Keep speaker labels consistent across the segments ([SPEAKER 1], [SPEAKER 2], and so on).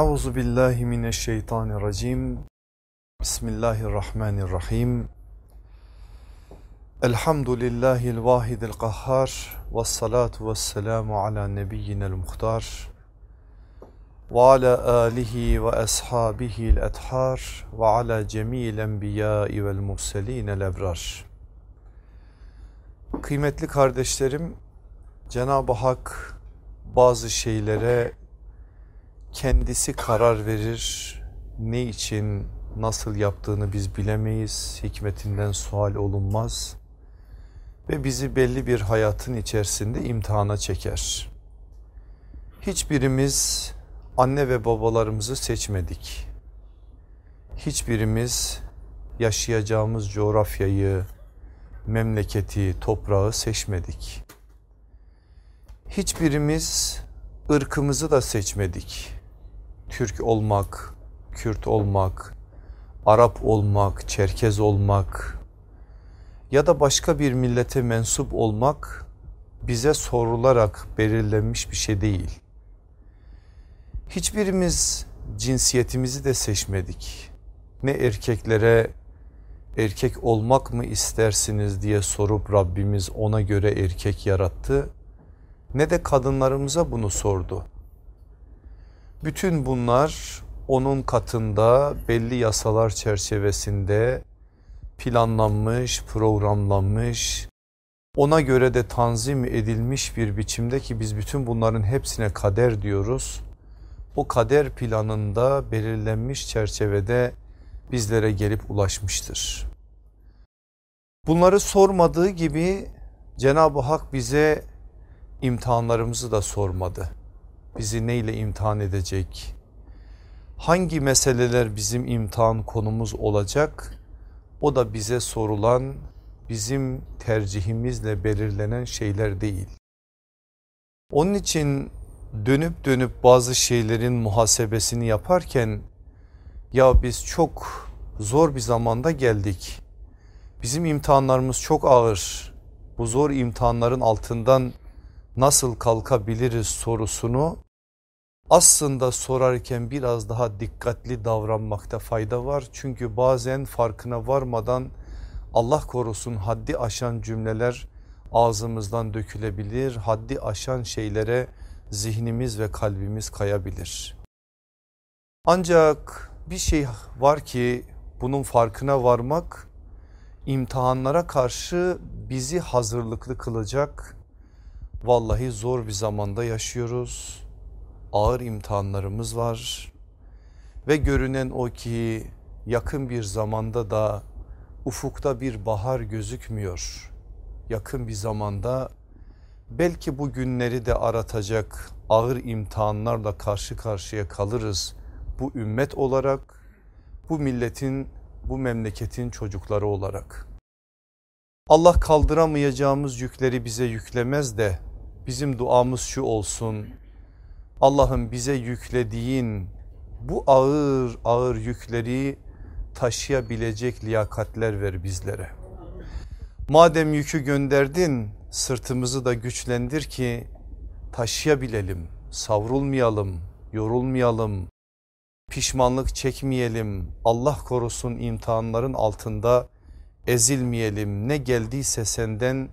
[SPEAKER 1] Euzu billahi mineşşeytanirracim. Bismillahirrahmanirrahim. Elhamdülillahil vahidil kahhar ve salatu ve selamu ala nebiyyinel muhtar ve ala alihi ve ashabihil ethar ve ala cemil enbiyai vel murselinel ebrar. Kıymetli kardeşlerim, Cenab-ı Hak bazı şeylere kendisi karar verir. Ne için nasıl yaptığını biz bilemeyiz. Hikmetinden sual olunmaz. Ve bizi belli bir hayatın içerisinde imtihana çeker. Hiçbirimiz anne ve babalarımızı seçmedik. Hiçbirimiz yaşayacağımız coğrafyayı, memleketi, toprağı seçmedik. Hiçbirimiz ırkımızı da seçmedik. Türk olmak, Kürt olmak, Arap olmak, Çerkez olmak ya da başka bir millete mensup olmak bize sorularak belirlenmiş bir şey değil. Hiçbirimiz cinsiyetimizi de seçmedik. Ne erkeklere erkek olmak mı istersiniz diye sorup Rabbimiz ona göre erkek yarattı. Ne de kadınlarımıza bunu sordu. Bütün bunlar onun katında belli yasalar çerçevesinde planlanmış, programlanmış, ona göre de tanzim edilmiş bir biçimde ki biz bütün bunların hepsine kader diyoruz. O kader planında belirlenmiş çerçevede bizlere gelip ulaşmıştır. Bunları sormadığı gibi Cenab-ı Hak bize imtihanlarımızı da sormadı. Bizi neyle imtihan edecek? Hangi meseleler bizim imtihan konumuz olacak? O da bize sorulan, bizim tercihimizle belirlenen şeyler değil. Onun için dönüp dönüp bazı şeylerin muhasebesini yaparken ya biz çok zor bir zamanda geldik. Bizim imtihanlarımız çok ağır. Bu zor imtihanların altından nasıl kalkabiliriz sorusunu aslında sorarken biraz daha dikkatli davranmakta fayda var. Çünkü bazen farkına varmadan Allah korusun haddi aşan cümleler ağzımızdan dökülebilir. Haddi aşan şeylere zihnimiz ve kalbimiz kayabilir. Ancak bir şey var ki bunun farkına varmak imtihanlara karşı bizi hazırlıklı kılacak. Vallahi zor bir zamanda yaşıyoruz. Ağır imtihanlarımız var. Ve görünen o ki yakın bir zamanda da ufukta bir bahar gözükmüyor. Yakın bir zamanda belki bu günleri de aratacak ağır imtihanlarla karşı karşıya kalırız bu ümmet olarak, bu milletin, bu memleketin çocukları olarak. Allah kaldıramayacağımız yükleri bize yüklemez de bizim duamız şu olsun. Allah'ım bize yüklediğin bu ağır ağır yükleri taşıyabilecek liyakatler ver bizlere. Madem yükü gönderdin sırtımızı da güçlendir ki taşıyabilelim, savrulmayalım, yorulmayalım, pişmanlık çekmeyelim, Allah korusun imtihanların altında ezilmeyelim. Ne geldiyse senden,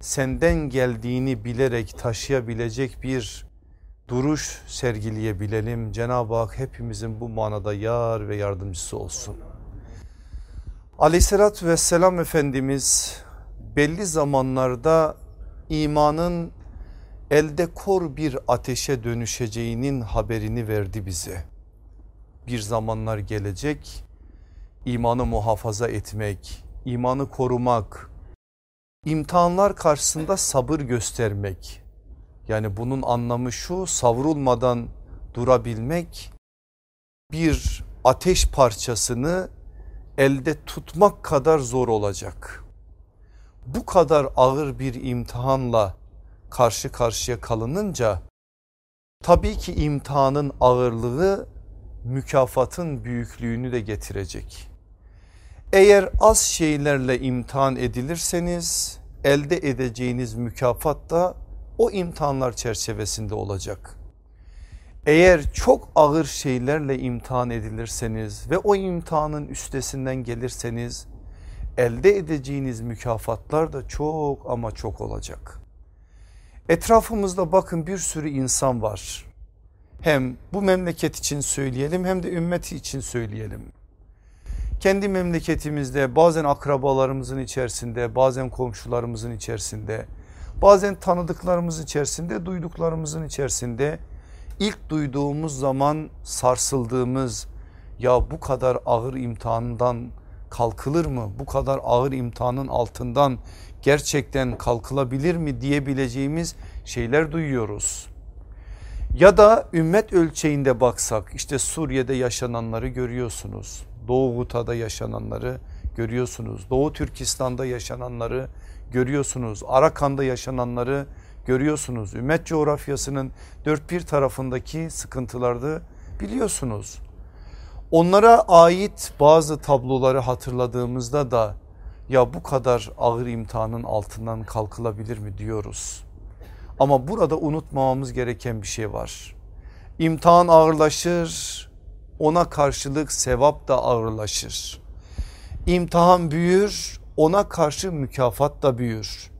[SPEAKER 1] senden geldiğini bilerek taşıyabilecek bir duruş sergileyebilelim. Cenab-ı Hak hepimizin bu manada yar ve yardımcısı olsun. Aleyhissalatü vesselam Efendimiz belli zamanlarda imanın elde kor bir ateşe dönüşeceğinin haberini verdi bize. Bir zamanlar gelecek imanı muhafaza etmek, imanı korumak, imtihanlar karşısında sabır göstermek. Yani bunun anlamı şu savrulmadan durabilmek bir ateş parçasını elde tutmak kadar zor olacak. Bu kadar ağır bir imtihanla karşı karşıya kalınınca tabii ki imtihanın ağırlığı mükafatın büyüklüğünü de getirecek. Eğer az şeylerle imtihan edilirseniz elde edeceğiniz mükafat da o imtihanlar çerçevesinde olacak. Eğer çok ağır şeylerle imtihan edilirseniz ve o imtihanın üstesinden gelirseniz elde edeceğiniz mükafatlar da çok ama çok olacak. Etrafımızda bakın bir sürü insan var. Hem bu memleket için söyleyelim hem de ümmeti için söyleyelim. Kendi memleketimizde bazen akrabalarımızın içerisinde bazen komşularımızın içerisinde bazen tanıdıklarımız içerisinde duyduklarımızın içerisinde ilk duyduğumuz zaman sarsıldığımız ya bu kadar ağır imtihandan kalkılır mı? Bu kadar ağır imtihanın altından gerçekten kalkılabilir mi diyebileceğimiz şeyler duyuyoruz. Ya da ümmet ölçeğinde baksak işte Suriye'de yaşananları görüyorsunuz. Doğu Guta'da yaşananları görüyorsunuz. Doğu Türkistan'da yaşananları görüyorsunuz. Arakan'da yaşananları görüyorsunuz. Ümmet coğrafyasının dört bir tarafındaki sıkıntılarda biliyorsunuz. Onlara ait bazı tabloları hatırladığımızda da ya bu kadar ağır imtihanın altından kalkılabilir mi diyoruz. Ama burada unutmamamız gereken bir şey var. İmtihan ağırlaşır ona karşılık sevap da ağırlaşır. İmtihan büyür ona karşı mükafat da büyür.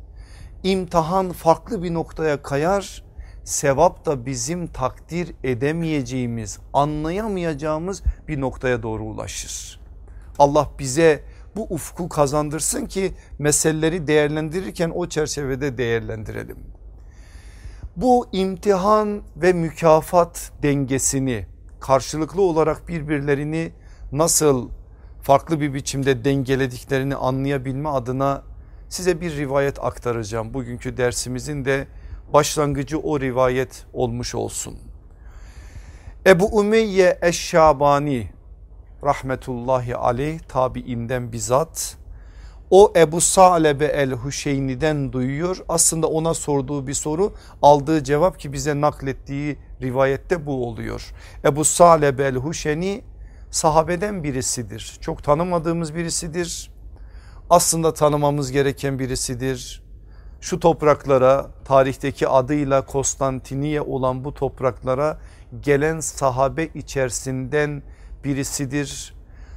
[SPEAKER 1] İmtihan farklı bir noktaya kayar sevap da bizim takdir edemeyeceğimiz anlayamayacağımız bir noktaya doğru ulaşır. Allah bize bu ufku kazandırsın ki meseleleri değerlendirirken o çerçevede değerlendirelim. Bu imtihan ve mükafat dengesini karşılıklı olarak birbirlerini nasıl farklı bir biçimde dengelediklerini anlayabilme adına size bir rivayet aktaracağım. Bugünkü dersimizin de başlangıcı o rivayet olmuş olsun. Ebu Ümeyye Eşşabani rahmetullahi aleyh tabiinden bizzat o Ebu Salebe el Hüşeyni'den duyuyor. Aslında ona sorduğu bir soru aldığı cevap ki bize naklettiği rivayette bu oluyor. Ebu Salebe el Hüşeni sahabeden birisidir. Çok tanımadığımız birisidir. Aslında tanımamız gereken birisidir. Şu topraklara tarihteki adıyla Konstantiniye olan bu topraklara gelen sahabe içerisinden birisidir.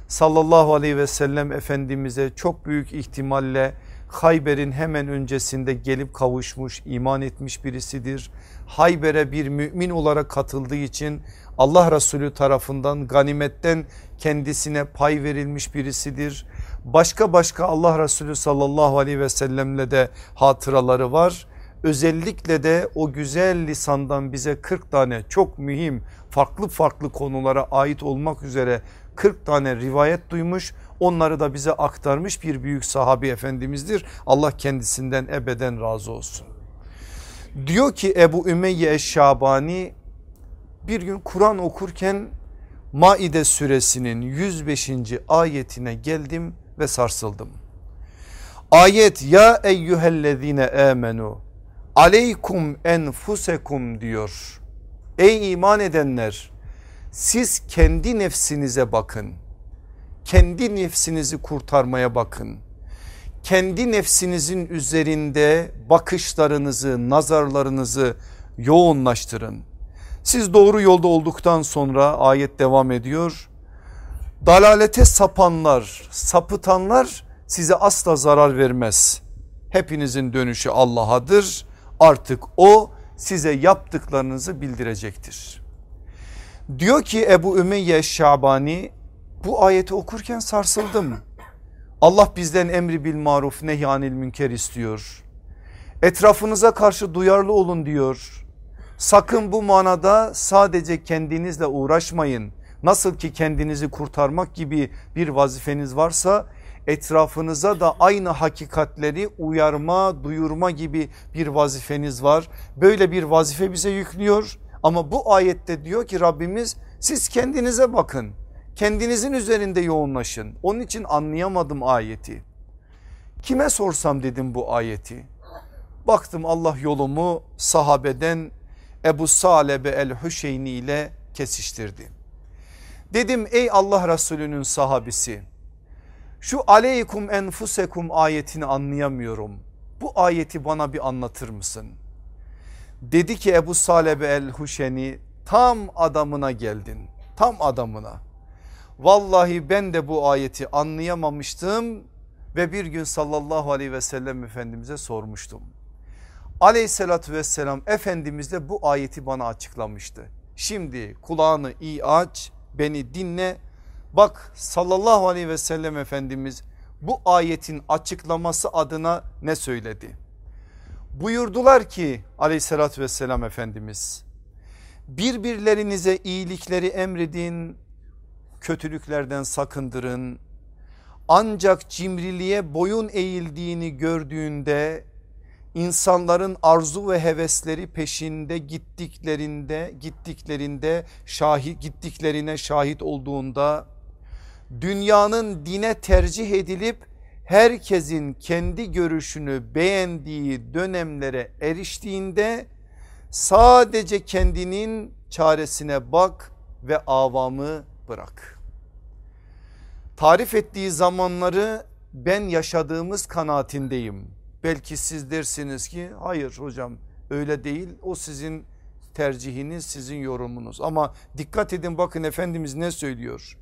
[SPEAKER 1] Sallallahu aleyhi ve sellem Efendimiz'e çok büyük ihtimalle Hayber'in hemen öncesinde gelip kavuşmuş iman etmiş birisidir. Hayber'e bir mümin olarak katıldığı için Allah Resulü tarafından ganimetten kendisine pay verilmiş birisidir. Başka başka Allah Resulü sallallahu aleyhi ve sellemle de hatıraları var. Özellikle de o güzel lisandan bize 40 tane çok mühim farklı farklı konulara ait olmak üzere 40 tane rivayet duymuş onları da bize aktarmış bir büyük sahabi efendimizdir. Allah kendisinden ebeden razı olsun. Diyor ki Ebu Ümeyye Eşşabani bir gün Kur'an okurken Maide suresinin 105. ayetine geldim ve sarsıldım. Ayet ya eyyühellezine amenu aleykum enfusekum diyor. Ey iman edenler siz kendi nefsinize bakın. Kendi nefsinizi kurtarmaya bakın. Kendi nefsinizin üzerinde bakışlarınızı, nazarlarınızı yoğunlaştırın. Siz doğru yolda olduktan sonra ayet devam ediyor. Dalalete sapanlar, sapıtanlar size asla zarar vermez. Hepinizin dönüşü Allah'adır. Artık o size yaptıklarınızı bildirecektir. Diyor ki Ebu Ümeyye Şabani bu ayeti okurken sarsıldım. Allah bizden emri bil maruf nehyanil münker istiyor. Etrafınıza karşı duyarlı olun diyor. Sakın bu manada sadece kendinizle uğraşmayın. Nasıl ki kendinizi kurtarmak gibi bir vazifeniz varsa etrafınıza da aynı hakikatleri uyarma, duyurma gibi bir vazifeniz var. Böyle bir vazife bize yüklüyor ama bu ayette diyor ki Rabbimiz siz kendinize bakın. Kendinizin üzerinde yoğunlaşın. Onun için anlayamadım ayeti. Kime sorsam dedim bu ayeti. Baktım Allah yolumu sahabeden Ebu Salebe el-Hüşeyni ile kesiştirdi. Dedim ey Allah Resulü'nün sahabisi şu aleykum enfusekum ayetini anlayamıyorum. Bu ayeti bana bir anlatır mısın? Dedi ki Ebu Salebe el Huşeni tam adamına geldin tam adamına. Vallahi ben de bu ayeti anlayamamıştım ve bir gün sallallahu aleyhi ve sellem efendimize sormuştum. Aleyhissalatü vesselam Efendimiz de bu ayeti bana açıklamıştı. Şimdi kulağını iyi aç beni dinle bak sallallahu aleyhi ve sellem Efendimiz bu ayetin açıklaması adına ne söyledi? Buyurdular ki aleyhissalatü vesselam Efendimiz birbirlerinize iyilikleri emredin kötülüklerden sakındırın ancak cimriliğe boyun eğildiğini gördüğünde insanların arzu ve hevesleri peşinde gittiklerinde gittiklerinde şahit gittiklerine şahit olduğunda dünyanın dine tercih edilip herkesin kendi görüşünü beğendiği dönemlere eriştiğinde sadece kendinin çaresine bak ve avamı bırak. Tarif ettiği zamanları ben yaşadığımız kanaatindeyim. Belki siz dersiniz ki hayır hocam öyle değil o sizin tercihiniz sizin yorumunuz ama dikkat edin bakın Efendimiz ne söylüyor.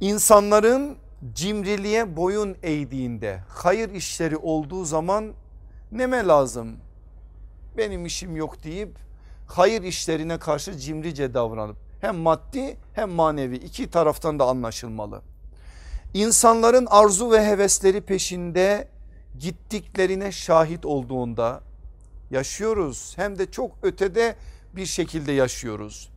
[SPEAKER 1] İnsanların cimriliğe boyun eğdiğinde hayır işleri olduğu zaman neme lazım benim işim yok deyip hayır işlerine karşı cimrice davranıp hem maddi hem manevi iki taraftan da anlaşılmalı. İnsanların arzu ve hevesleri peşinde gittiklerine şahit olduğunda yaşıyoruz hem de çok ötede bir şekilde yaşıyoruz.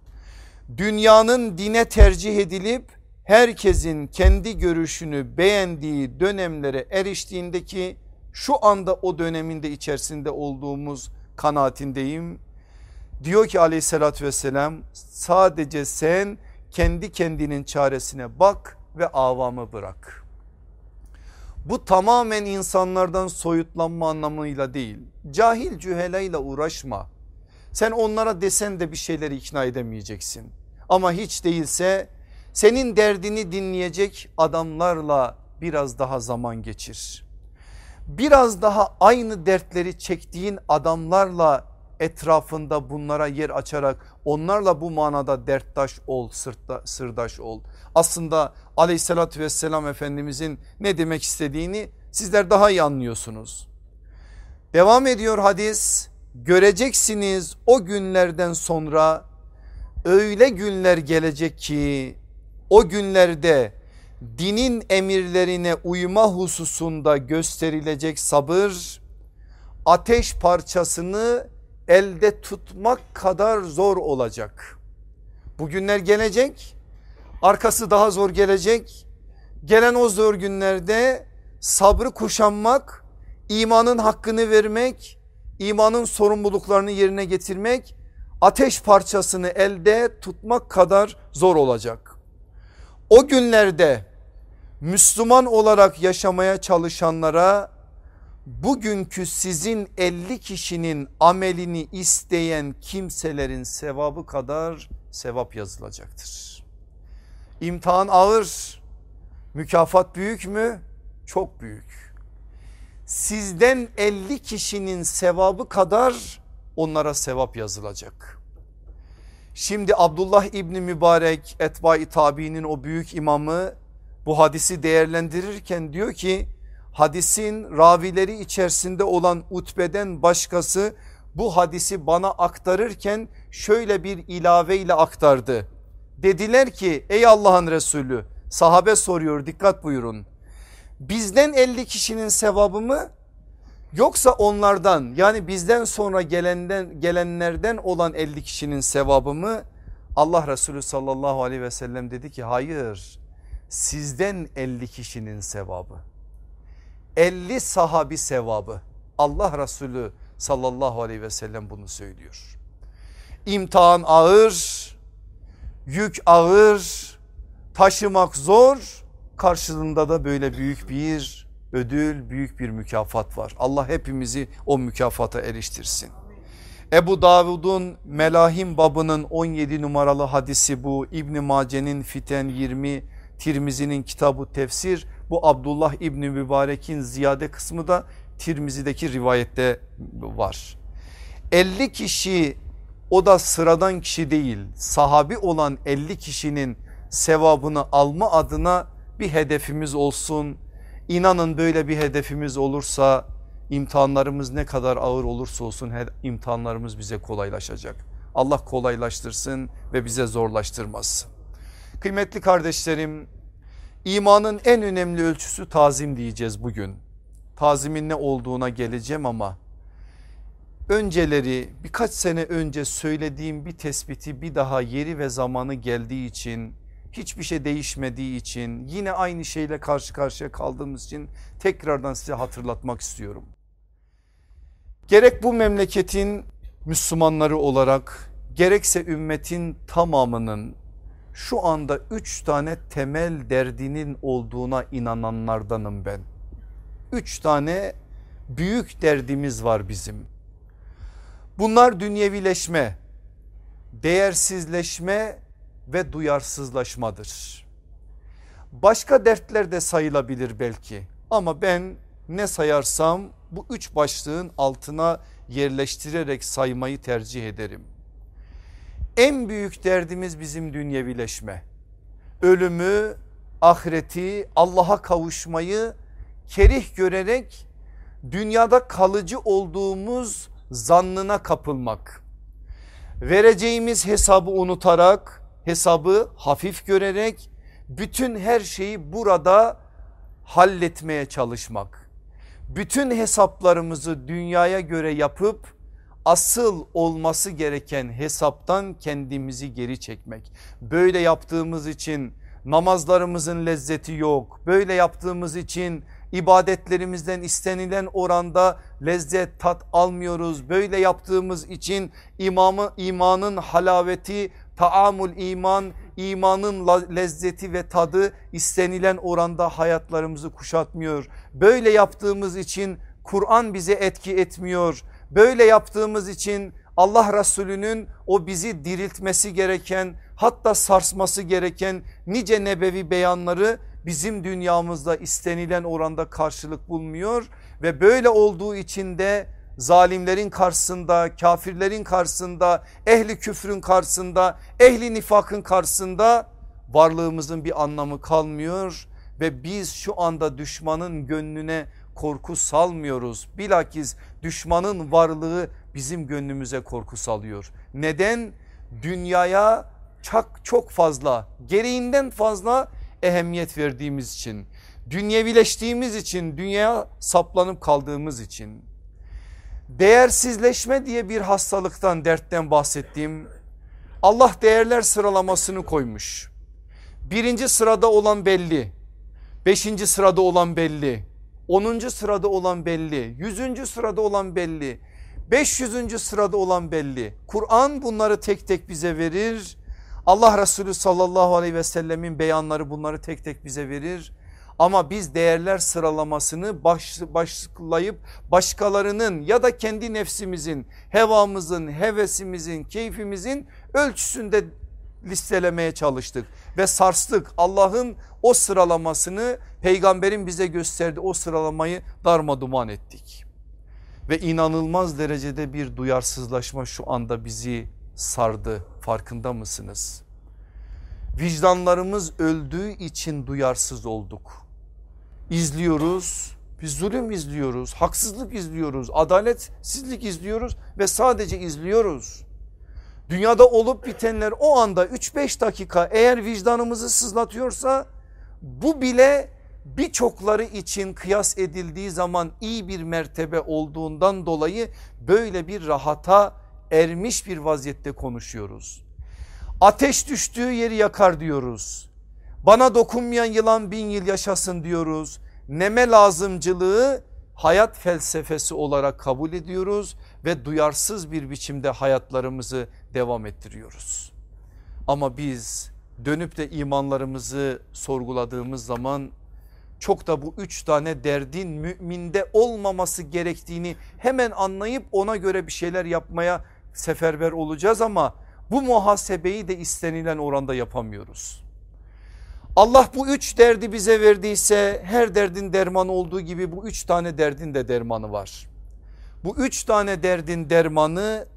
[SPEAKER 1] Dünyanın dine tercih edilip herkesin kendi görüşünü beğendiği dönemlere eriştiğindeki şu anda o döneminde içerisinde olduğumuz kanaatindeyim. Diyor ki aleyhissalatü vesselam sadece sen kendi kendinin çaresine bak ve avamı bırak. Bu tamamen insanlardan soyutlanma anlamıyla değil. Cahil cühelayla uğraşma. Sen onlara desen de bir şeyleri ikna edemeyeceksin. Ama hiç değilse senin derdini dinleyecek adamlarla biraz daha zaman geçir. Biraz daha aynı dertleri çektiğin adamlarla etrafında bunlara yer açarak onlarla bu manada derttaş ol sırtta, sırdaş ol. Aslında aleyhissalatü vesselam efendimizin ne demek istediğini sizler daha iyi anlıyorsunuz. Devam ediyor hadis göreceksiniz o günlerden sonra öyle günler gelecek ki o günlerde dinin emirlerine uyma hususunda gösterilecek sabır ateş parçasını elde tutmak kadar zor olacak. Bugünler gelecek arkası daha zor gelecek. Gelen o zor günlerde sabrı kuşanmak, imanın hakkını vermek, imanın sorumluluklarını yerine getirmek ateş parçasını elde tutmak kadar zor olacak. O günlerde Müslüman olarak yaşamaya çalışanlara bugünkü sizin 50 kişinin amelini isteyen kimselerin sevabı kadar sevap yazılacaktır. İmtihan ağır, mükafat büyük mü? Çok büyük. Sizden 50 kişinin sevabı kadar onlara sevap yazılacak. Şimdi Abdullah İbni Mübarek Etba-i Tabi'nin o büyük imamı bu hadisi değerlendirirken diyor ki hadisin ravileri içerisinde olan Utbe'den başkası bu hadisi bana aktarırken şöyle bir ilave ile aktardı. Dediler ki ey Allah'ın Resulü sahabe soruyor dikkat buyurun. Bizden 50 kişinin sevabı mı yoksa onlardan yani bizden sonra gelenden, gelenlerden olan 50 kişinin sevabı mı? Allah Resulü sallallahu aleyhi ve sellem dedi ki hayır sizden 50 kişinin sevabı. 50 sahabi sevabı. Allah Resulü sallallahu aleyhi ve sellem bunu söylüyor. İmtihan ağır, yük ağır, taşımak zor. Karşılığında da böyle büyük bir ödül, büyük bir mükafat var. Allah hepimizi o mükafata eriştirsin. Ebu Davud'un Melahim babının 17 numaralı hadisi bu. İbni Mace'nin Fiten 20, Tirmizi'nin kitabı tefsir bu Abdullah İbni Mübarek'in ziyade kısmı da Tirmizi'deki rivayette var. 50 kişi o da sıradan kişi değil sahabi olan 50 kişinin sevabını alma adına bir hedefimiz olsun. İnanın böyle bir hedefimiz olursa imtihanlarımız ne kadar ağır olursa olsun imtihanlarımız bize kolaylaşacak. Allah kolaylaştırsın ve bize zorlaştırmaz. Kıymetli kardeşlerim imanın en önemli ölçüsü tazim diyeceğiz bugün. Tazimin ne olduğuna geleceğim ama önceleri birkaç sene önce söylediğim bir tespiti bir daha yeri ve zamanı geldiği için hiçbir şey değişmediği için yine aynı şeyle karşı karşıya kaldığımız için tekrardan size hatırlatmak istiyorum. Gerek bu memleketin Müslümanları olarak gerekse ümmetin tamamının şu anda üç tane temel derdinin olduğuna inananlardanım ben. Üç tane büyük derdimiz var bizim. Bunlar dünyevileşme, değersizleşme ve duyarsızlaşmadır. Başka dertler de sayılabilir belki ama ben ne sayarsam bu üç başlığın altına yerleştirerek saymayı tercih ederim. En büyük derdimiz bizim dünyevileşme. Ölümü, ahireti, Allah'a kavuşmayı kerih görerek dünyada kalıcı olduğumuz zannına kapılmak. Vereceğimiz hesabı unutarak, hesabı hafif görerek bütün her şeyi burada halletmeye çalışmak. Bütün hesaplarımızı dünyaya göre yapıp asıl olması gereken hesaptan kendimizi geri çekmek. Böyle yaptığımız için namazlarımızın lezzeti yok. Böyle yaptığımız için ibadetlerimizden istenilen oranda lezzet tat almıyoruz. Böyle yaptığımız için imamı, imanın halaveti taamul iman imanın lezzeti ve tadı istenilen oranda hayatlarımızı kuşatmıyor. Böyle yaptığımız için Kur'an bize etki etmiyor. Böyle yaptığımız için Allah Resulü'nün o bizi diriltmesi gereken hatta sarsması gereken nice nebevi beyanları bizim dünyamızda istenilen oranda karşılık bulmuyor. Ve böyle olduğu için de zalimlerin karşısında, kafirlerin karşısında, ehli küfrün karşısında, ehli nifakın karşısında varlığımızın bir anlamı kalmıyor. Ve biz şu anda düşmanın gönlüne korku salmıyoruz. Bilakis düşmanın varlığı bizim gönlümüze korku salıyor. Neden? Dünyaya çok çok fazla gereğinden fazla ehemmiyet verdiğimiz için, dünyevileştiğimiz için, dünyaya saplanıp kaldığımız için. Değersizleşme diye bir hastalıktan, dertten bahsettiğim Allah değerler sıralamasını koymuş. Birinci sırada olan belli, beşinci sırada olan belli, onuncu sırada olan belli, yüzüncü sırada olan belli, beş yüzüncü sırada olan belli. Kur'an bunları tek tek bize verir Allah Resulü sallallahu aleyhi ve sellemin beyanları bunları tek tek bize verir. Ama biz değerler sıralamasını baş, başlayıp başkalarının ya da kendi nefsimizin, hevamızın, hevesimizin, keyfimizin ölçüsünde listelemeye çalıştık ve sarstık. Allah'ın o sıralamasını peygamberin bize gösterdiği o sıralamayı darma duman ettik. Ve inanılmaz derecede bir duyarsızlaşma şu anda bizi sardı farkında mısınız? Vicdanlarımız öldüğü için duyarsız olduk. İzliyoruz, biz zulüm izliyoruz, haksızlık izliyoruz, adaletsizlik izliyoruz ve sadece izliyoruz. Dünyada olup bitenler o anda 3-5 dakika eğer vicdanımızı sızlatıyorsa bu bile birçokları için kıyas edildiği zaman iyi bir mertebe olduğundan dolayı böyle bir rahata ermiş bir vaziyette konuşuyoruz. Ateş düştüğü yeri yakar diyoruz. Bana dokunmayan yılan bin yıl yaşasın diyoruz. Neme lazımcılığı hayat felsefesi olarak kabul ediyoruz ve duyarsız bir biçimde hayatlarımızı devam ettiriyoruz. Ama biz dönüp de imanlarımızı sorguladığımız zaman çok da bu üç tane derdin müminde olmaması gerektiğini hemen anlayıp ona göre bir şeyler yapmaya seferber olacağız ama bu muhasebeyi de istenilen oranda yapamıyoruz. Allah bu üç derdi bize verdiyse her derdin dermanı olduğu gibi bu üç tane derdin de dermanı var. Bu üç tane derdin dermanı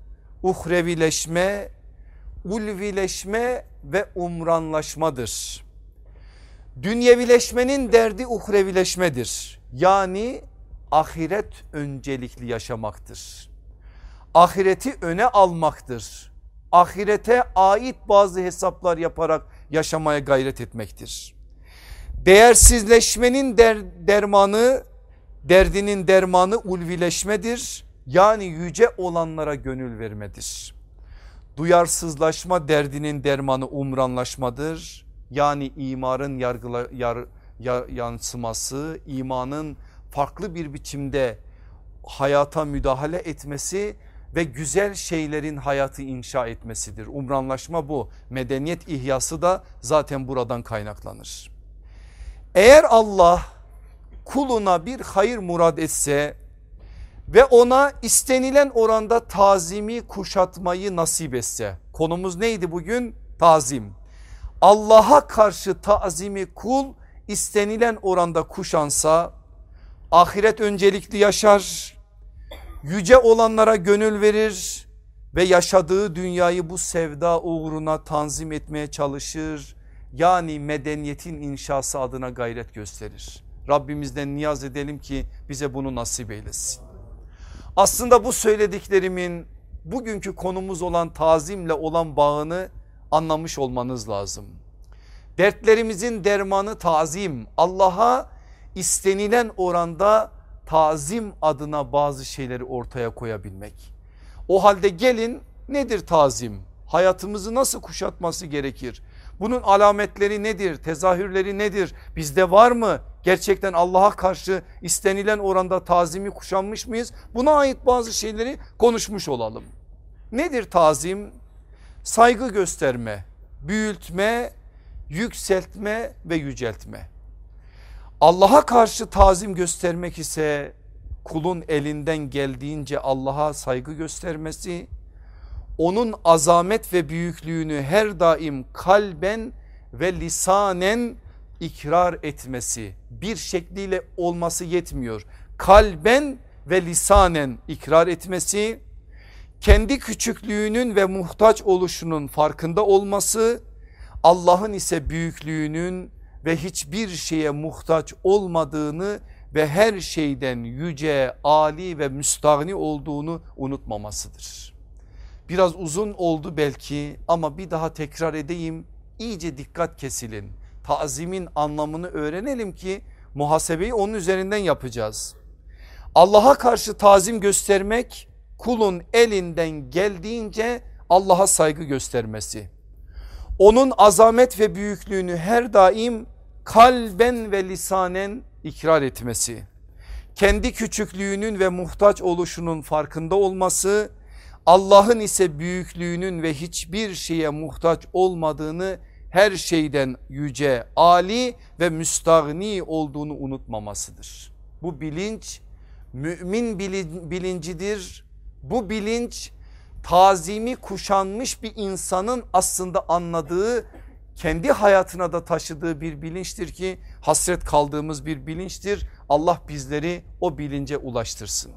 [SPEAKER 1] uhrevileşme, ulvileşme ve umranlaşmadır. Dünyevileşmenin derdi uhrevileşmedir. Yani ahiret öncelikli yaşamaktır. Ahireti öne almaktır. Ahirete ait bazı hesaplar yaparak yaşamaya gayret etmektir. Değersizleşmenin der, dermanı derdinin dermanı ulvileşmedir. Yani yüce olanlara gönül vermedir. Duyarsızlaşma derdinin dermanı umranlaşmadır. Yani imarın yargıla, yar, yar, yansıması, imanın farklı bir biçimde hayata müdahale etmesi ve güzel şeylerin hayatı inşa etmesidir. Umranlaşma bu. Medeniyet ihyası da zaten buradan kaynaklanır. Eğer Allah kuluna bir hayır murad etse ve ona istenilen oranda tazimi kuşatmayı nasip etse. Konumuz neydi bugün? Tazim. Allah'a karşı tazimi kul istenilen oranda kuşansa ahiret öncelikli yaşar, yüce olanlara gönül verir ve yaşadığı dünyayı bu sevda uğruna tanzim etmeye çalışır. Yani medeniyetin inşası adına gayret gösterir. Rabbimizden niyaz edelim ki bize bunu nasip eylesin. Aslında bu söylediklerimin bugünkü konumuz olan tazimle olan bağını anlamış olmanız lazım. Dertlerimizin dermanı tazim. Allah'a istenilen oranda tazim adına bazı şeyleri ortaya koyabilmek. O halde gelin nedir tazim? Hayatımızı nasıl kuşatması gerekir? Bunun alametleri nedir? Tezahürleri nedir? Bizde var mı? Gerçekten Allah'a karşı istenilen oranda tazimi kuşanmış mıyız? Buna ait bazı şeyleri konuşmuş olalım. Nedir tazim? Saygı gösterme, büyütme, yükseltme ve yüceltme. Allah'a karşı tazim göstermek ise kulun elinden geldiğince Allah'a saygı göstermesi, onun azamet ve büyüklüğünü her daim kalben ve lisanen ikrar etmesi bir şekliyle olması yetmiyor. Kalben ve lisanen ikrar etmesi, kendi küçüklüğünün ve muhtaç oluşunun farkında olması, Allah'ın ise büyüklüğünün ve hiçbir şeye muhtaç olmadığını ve her şeyden yüce, ali ve müstahni olduğunu unutmamasıdır. Biraz uzun oldu belki ama bir daha tekrar edeyim. İyice dikkat kesilin. Tazimin anlamını öğrenelim ki muhasebeyi onun üzerinden yapacağız. Allah'a karşı tazim göstermek kulun elinden geldiğince Allah'a saygı göstermesi. Onun azamet ve büyüklüğünü her daim kalben ve lisanen ikrar etmesi. Kendi küçüklüğünün ve muhtaç oluşunun farkında olması Allah'ın ise büyüklüğünün ve hiçbir şeye muhtaç olmadığını her şeyden yüce, ali ve müstahni olduğunu unutmamasıdır. Bu bilinç mümin bilincidir. Bu bilinç tazimi kuşanmış bir insanın aslında anladığı kendi hayatına da taşıdığı bir bilinçtir ki hasret kaldığımız bir bilinçtir. Allah bizleri o bilince ulaştırsın.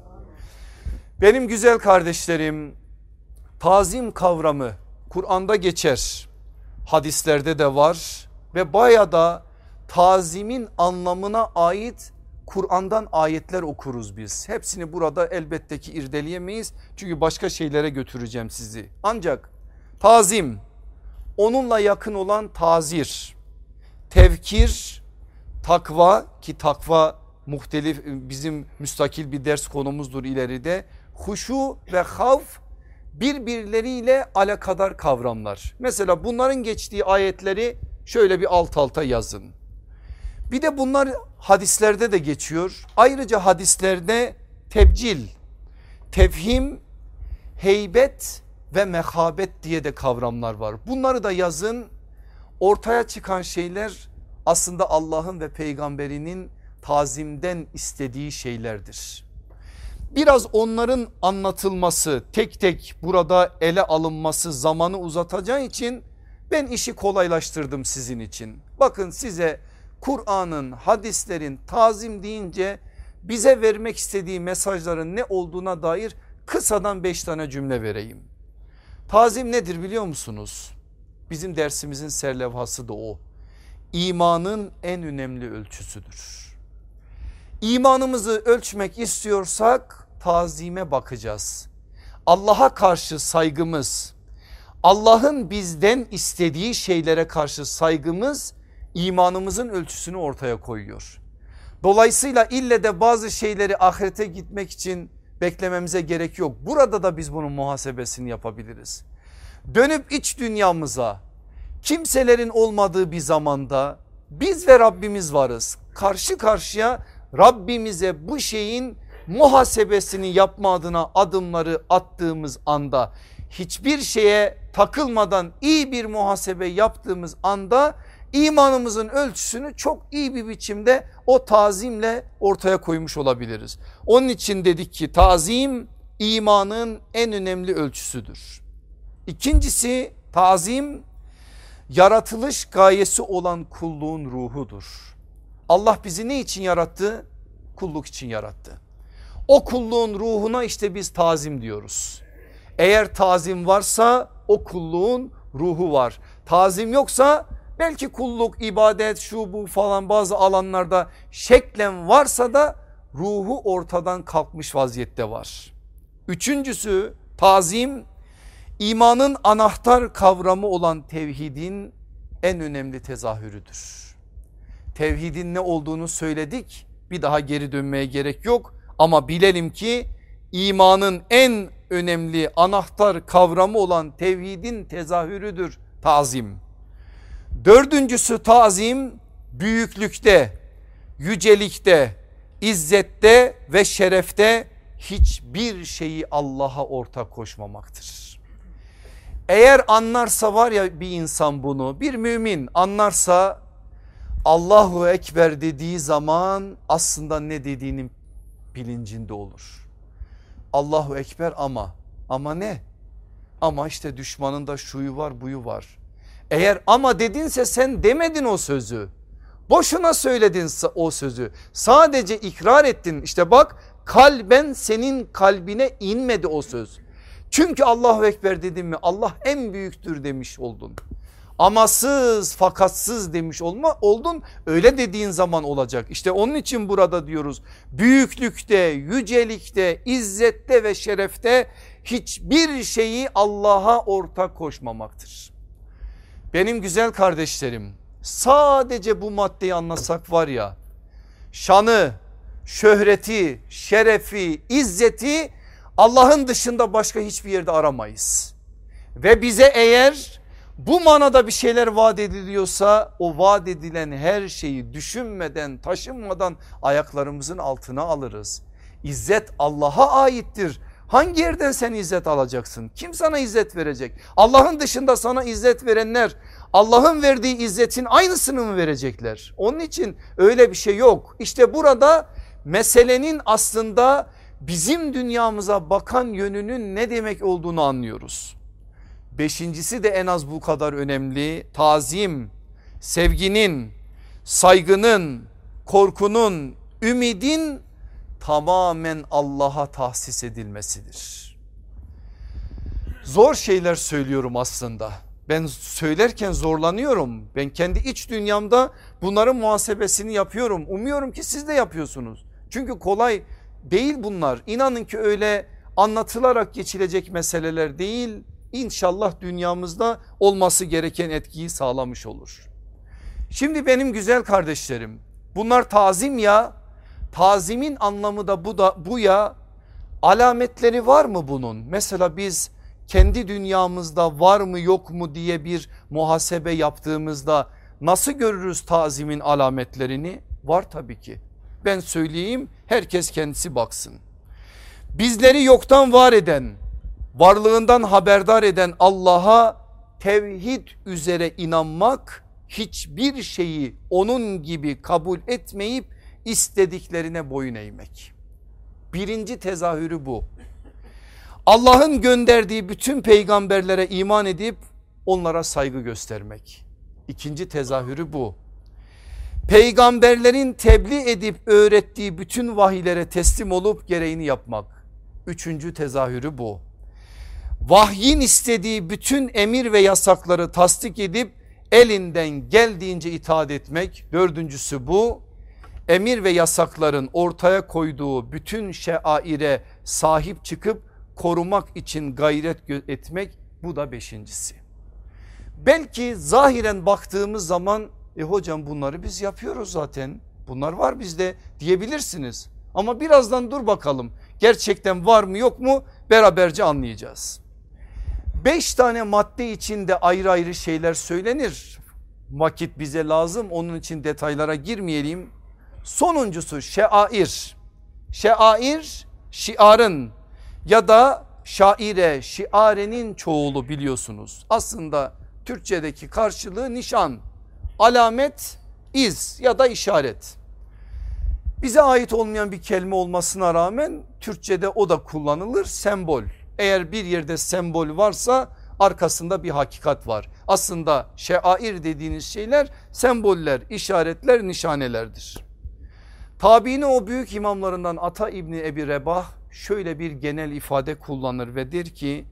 [SPEAKER 1] Benim güzel kardeşlerim tazim kavramı Kur'an'da geçer. Hadislerde de var ve baya da tazimin anlamına ait Kur'an'dan ayetler okuruz biz. Hepsini burada elbette ki irdeleyemeyiz. Çünkü başka şeylere götüreceğim sizi. Ancak tazim onunla yakın olan tazir, tevkir, takva ki takva muhtelif bizim müstakil bir ders konumuzdur ileride. Huşu ve havf birbirleriyle alakadar kavramlar. Mesela bunların geçtiği ayetleri şöyle bir alt alta yazın. Bir de bunlar hadislerde de geçiyor. Ayrıca hadislerde tebcil, tefhim, heybet ve mehabet diye de kavramlar var. Bunları da yazın. Ortaya çıkan şeyler aslında Allah'ın ve peygamberinin tazimden istediği şeylerdir. Biraz onların anlatılması tek tek burada ele alınması zamanı uzatacağı için ben işi kolaylaştırdım sizin için. Bakın size Kur'an'ın hadislerin tazim deyince bize vermek istediği mesajların ne olduğuna dair kısadan beş tane cümle vereyim. Tazim nedir biliyor musunuz? Bizim dersimizin serlevhası da o. İmanın en önemli ölçüsüdür. İmanımızı ölçmek istiyorsak tazime bakacağız. Allah'a karşı saygımız, Allah'ın bizden istediği şeylere karşı saygımız imanımızın ölçüsünü ortaya koyuyor. Dolayısıyla ille de bazı şeyleri ahirete gitmek için beklememize gerek yok. Burada da biz bunun muhasebesini yapabiliriz. Dönüp iç dünyamıza kimselerin olmadığı bir zamanda biz ve Rabbimiz varız. Karşı karşıya Rabbimize bu şeyin muhasebesini yapma adına adımları attığımız anda hiçbir şeye takılmadan iyi bir muhasebe yaptığımız anda imanımızın ölçüsünü çok iyi bir biçimde o tazimle ortaya koymuş olabiliriz. Onun için dedik ki tazim imanın en önemli ölçüsüdür. İkincisi tazim yaratılış gayesi olan kulluğun ruhudur. Allah bizi ne için yarattı? Kulluk için yarattı. O kulluğun ruhuna işte biz tazim diyoruz. Eğer tazim varsa o kulluğun ruhu var. Tazim yoksa belki kulluk, ibadet, şu bu falan bazı alanlarda şeklen varsa da ruhu ortadan kalkmış vaziyette var. Üçüncüsü tazim imanın anahtar kavramı olan tevhidin en önemli tezahürüdür. Tevhidin ne olduğunu söyledik bir daha geri dönmeye gerek yok ama bilelim ki imanın en önemli anahtar kavramı olan tevhidin tezahürüdür tazim. Dördüncüsü tazim büyüklükte, yücelikte, izzette ve şerefte hiçbir şeyi Allah'a ortak koşmamaktır. Eğer anlarsa var ya bir insan bunu bir mümin anlarsa Allahu Ekber dediği zaman aslında ne dediğinin bilincinde olur. Allahu Ekber ama ama ne? Ama işte düşmanın da şuyu var buyu var. Eğer ama dedinse sen demedin o sözü. Boşuna söyledin o sözü. Sadece ikrar ettin. İşte bak kalben senin kalbine inmedi o söz. Çünkü Allahu Ekber dedin mi Allah en büyüktür demiş oldun. Amasız fakatsız demiş olma oldun öyle dediğin zaman olacak. İşte onun için burada diyoruz büyüklükte, yücelikte, izzette ve şerefte hiçbir şeyi Allah'a ortak koşmamaktır. Benim güzel kardeşlerim sadece bu maddeyi anlasak var ya şanı, şöhreti, şerefi, izzeti Allah'ın dışında başka hiçbir yerde aramayız. Ve bize eğer bu manada bir şeyler vaat ediliyorsa o vaat edilen her şeyi düşünmeden taşınmadan ayaklarımızın altına alırız. İzzet Allah'a aittir. Hangi yerden sen izzet alacaksın? Kim sana izzet verecek? Allah'ın dışında sana izzet verenler Allah'ın verdiği izzetin aynısını mı verecekler? Onun için öyle bir şey yok. İşte burada meselenin aslında bizim dünyamıza bakan yönünün ne demek olduğunu anlıyoruz. Beşincisi de en az bu kadar önemli. Tazim, sevginin, saygının, korkunun, ümidin tamamen Allah'a tahsis edilmesidir. Zor şeyler söylüyorum aslında. Ben söylerken zorlanıyorum. Ben kendi iç dünyamda bunların muhasebesini yapıyorum. Umuyorum ki siz de yapıyorsunuz. Çünkü kolay değil bunlar. İnanın ki öyle anlatılarak geçilecek meseleler değil inşallah dünyamızda olması gereken etkiyi sağlamış olur. Şimdi benim güzel kardeşlerim bunlar tazim ya tazimin anlamı da bu da bu ya alametleri var mı bunun? Mesela biz kendi dünyamızda var mı yok mu diye bir muhasebe yaptığımızda nasıl görürüz tazimin alametlerini? Var tabii ki. Ben söyleyeyim herkes kendisi baksın. Bizleri yoktan var eden varlığından haberdar eden Allah'a tevhid üzere inanmak hiçbir şeyi onun gibi kabul etmeyip istediklerine boyun eğmek. Birinci tezahürü bu. Allah'ın gönderdiği bütün peygamberlere iman edip onlara saygı göstermek. İkinci tezahürü bu. Peygamberlerin tebliğ edip öğrettiği bütün vahiylere teslim olup gereğini yapmak. Üçüncü tezahürü bu vahyin istediği bütün emir ve yasakları tasdik edip elinden geldiğince itaat etmek. Dördüncüsü bu emir ve yasakların ortaya koyduğu bütün şeaire sahip çıkıp korumak için gayret etmek bu da beşincisi. Belki zahiren baktığımız zaman e hocam bunları biz yapıyoruz zaten bunlar var bizde diyebilirsiniz. Ama birazdan dur bakalım gerçekten var mı yok mu beraberce anlayacağız. Beş tane madde içinde ayrı ayrı şeyler söylenir. Vakit bize lazım onun için detaylara girmeyelim. Sonuncusu şeair. Şeair şiarın ya da şaire şiarenin çoğulu biliyorsunuz. Aslında Türkçedeki karşılığı nişan, alamet, iz ya da işaret. Bize ait olmayan bir kelime olmasına rağmen Türkçede o da kullanılır sembol. Eğer bir yerde sembol varsa arkasında bir hakikat var. Aslında şeair dediğiniz şeyler semboller, işaretler, nişanelerdir. Tabiini o büyük imamlarından Ata İbni Ebi Rebah şöyle bir genel ifade kullanır ve der ki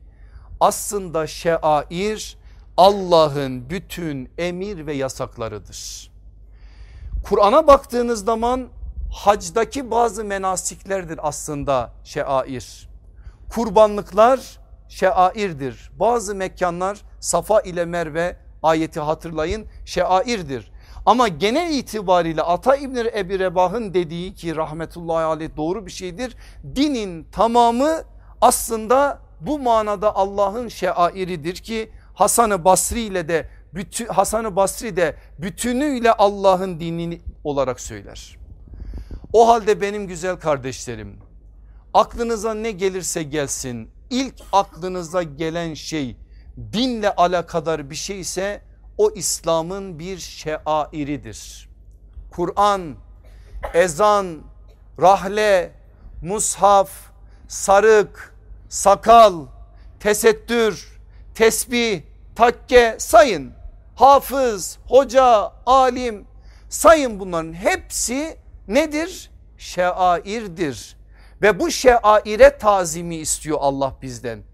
[SPEAKER 1] aslında şeair Allah'ın bütün emir ve yasaklarıdır. Kur'an'a baktığınız zaman hacdaki bazı menasiklerdir aslında şeair. Kurbanlıklar şeairdir. Bazı mekanlar Safa ile Merve ayeti hatırlayın şeairdir. Ama genel itibariyle Ata İbni Ebi Rebah'ın dediği ki rahmetullahi aleyh doğru bir şeydir. Dinin tamamı aslında bu manada Allah'ın şeairidir ki Hasan-ı Basri ile de Hasan-ı Basri de bütünüyle Allah'ın dinini olarak söyler. O halde benim güzel kardeşlerim aklınıza ne gelirse gelsin ilk aklınıza gelen şey dinle alakadar bir şey ise o İslam'ın bir şeairidir. Kur'an, ezan, rahle, mushaf, sarık, sakal, tesettür, tesbih, takke sayın. Hafız, hoca, alim sayın bunların hepsi nedir? Şeairdir. Ve bu şeaire tazimi istiyor Allah bizden.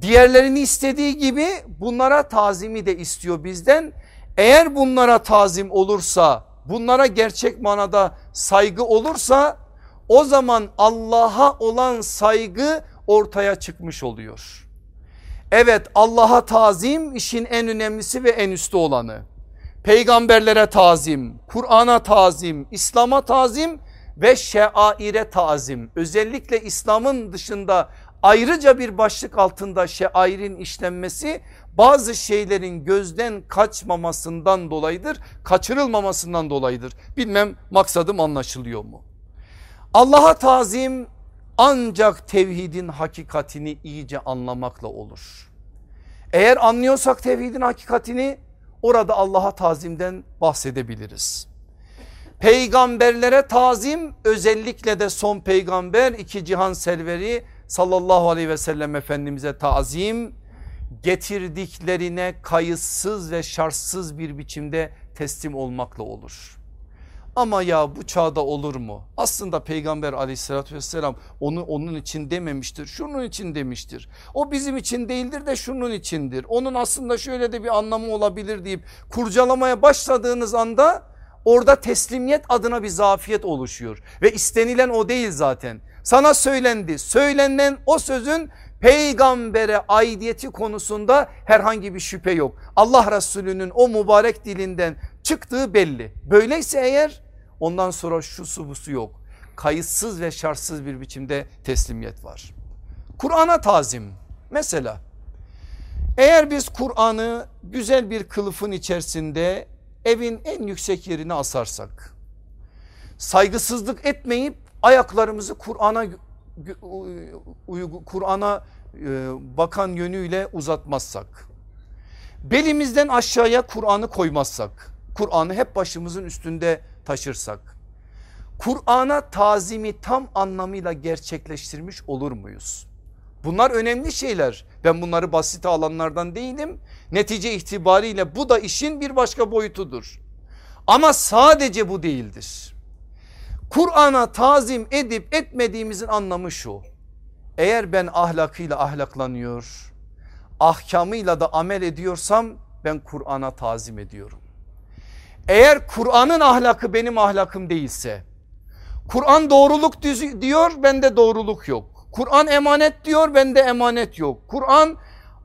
[SPEAKER 1] Diğerlerini istediği gibi bunlara tazimi de istiyor bizden. Eğer bunlara tazim olursa bunlara gerçek manada saygı olursa o zaman Allah'a olan saygı ortaya çıkmış oluyor. Evet Allah'a tazim işin en önemlisi ve en üstü olanı. Peygamberlere tazim, Kur'an'a tazim, İslam'a tazim ve şeaire tazim. Özellikle İslam'ın dışında ayrıca bir başlık altında şairin işlenmesi bazı şeylerin gözden kaçmamasından dolayıdır, kaçırılmamasından dolayıdır. Bilmem maksadım anlaşılıyor mu? Allah'a tazim ancak tevhidin hakikatini iyice anlamakla olur. Eğer anlıyorsak tevhidin hakikatini orada Allah'a tazimden bahsedebiliriz. Peygamberlere tazim özellikle de son peygamber iki cihan serveri sallallahu aleyhi ve sellem efendimize tazim getirdiklerine kayıtsız ve şartsız bir biçimde teslim olmakla olur. Ama ya bu çağda olur mu? Aslında peygamber aleyhissalatü vesselam onu onun için dememiştir. Şunun için demiştir. O bizim için değildir de şunun içindir. Onun aslında şöyle de bir anlamı olabilir deyip kurcalamaya başladığınız anda orada teslimiyet adına bir zafiyet oluşuyor. Ve istenilen o değil zaten. Sana söylendi. Söylenen o sözün peygambere aidiyeti konusunda herhangi bir şüphe yok. Allah Resulü'nün o mübarek dilinden çıktığı belli. Böyleyse eğer ondan sonra şu su busu yok. Kayıtsız ve şartsız bir biçimde teslimiyet var. Kur'an'a tazim mesela eğer biz Kur'an'ı güzel bir kılıfın içerisinde evin en yüksek yerine asarsak saygısızlık etmeyip ayaklarımızı Kur'an'a Kur'an'a e, bakan yönüyle uzatmazsak belimizden aşağıya Kur'an'ı koymazsak Kur'an'ı hep başımızın üstünde taşırsak Kur'an'a tazimi tam anlamıyla gerçekleştirmiş olur muyuz? Bunlar önemli şeyler. Ben bunları basit alanlardan değilim. Netice itibariyle bu da işin bir başka boyutudur. Ama sadece bu değildir. Kur'an'a tazim edip etmediğimizin anlamı şu. Eğer ben ahlakıyla ahlaklanıyor, ahkamıyla da amel ediyorsam ben Kur'an'a tazim ediyorum. Eğer Kur'an'ın ahlakı benim ahlakım değilse Kur'an doğruluk diyor bende doğruluk yok. Kur'an emanet diyor bende emanet yok. Kur'an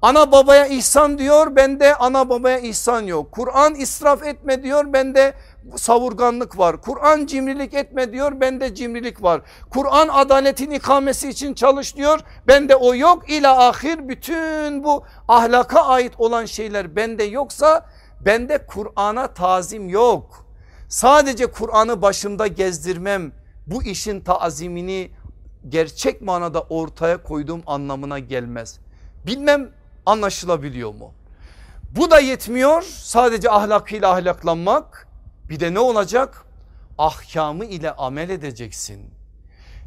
[SPEAKER 1] ana babaya ihsan diyor bende ana babaya ihsan yok. Kur'an israf etme diyor bende savurganlık var. Kur'an cimrilik etme diyor bende cimrilik var. Kur'an adaletin ikamesi için çalış diyor bende o yok. İla ahir bütün bu ahlaka ait olan şeyler bende yoksa bende Kur'an'a tazim yok. Sadece Kur'an'ı başımda gezdirmem bu işin tazimini gerçek manada ortaya koyduğum anlamına gelmez. Bilmem anlaşılabiliyor mu? Bu da yetmiyor sadece ahlakıyla ahlaklanmak bir de ne olacak? Ahkamı ile amel edeceksin.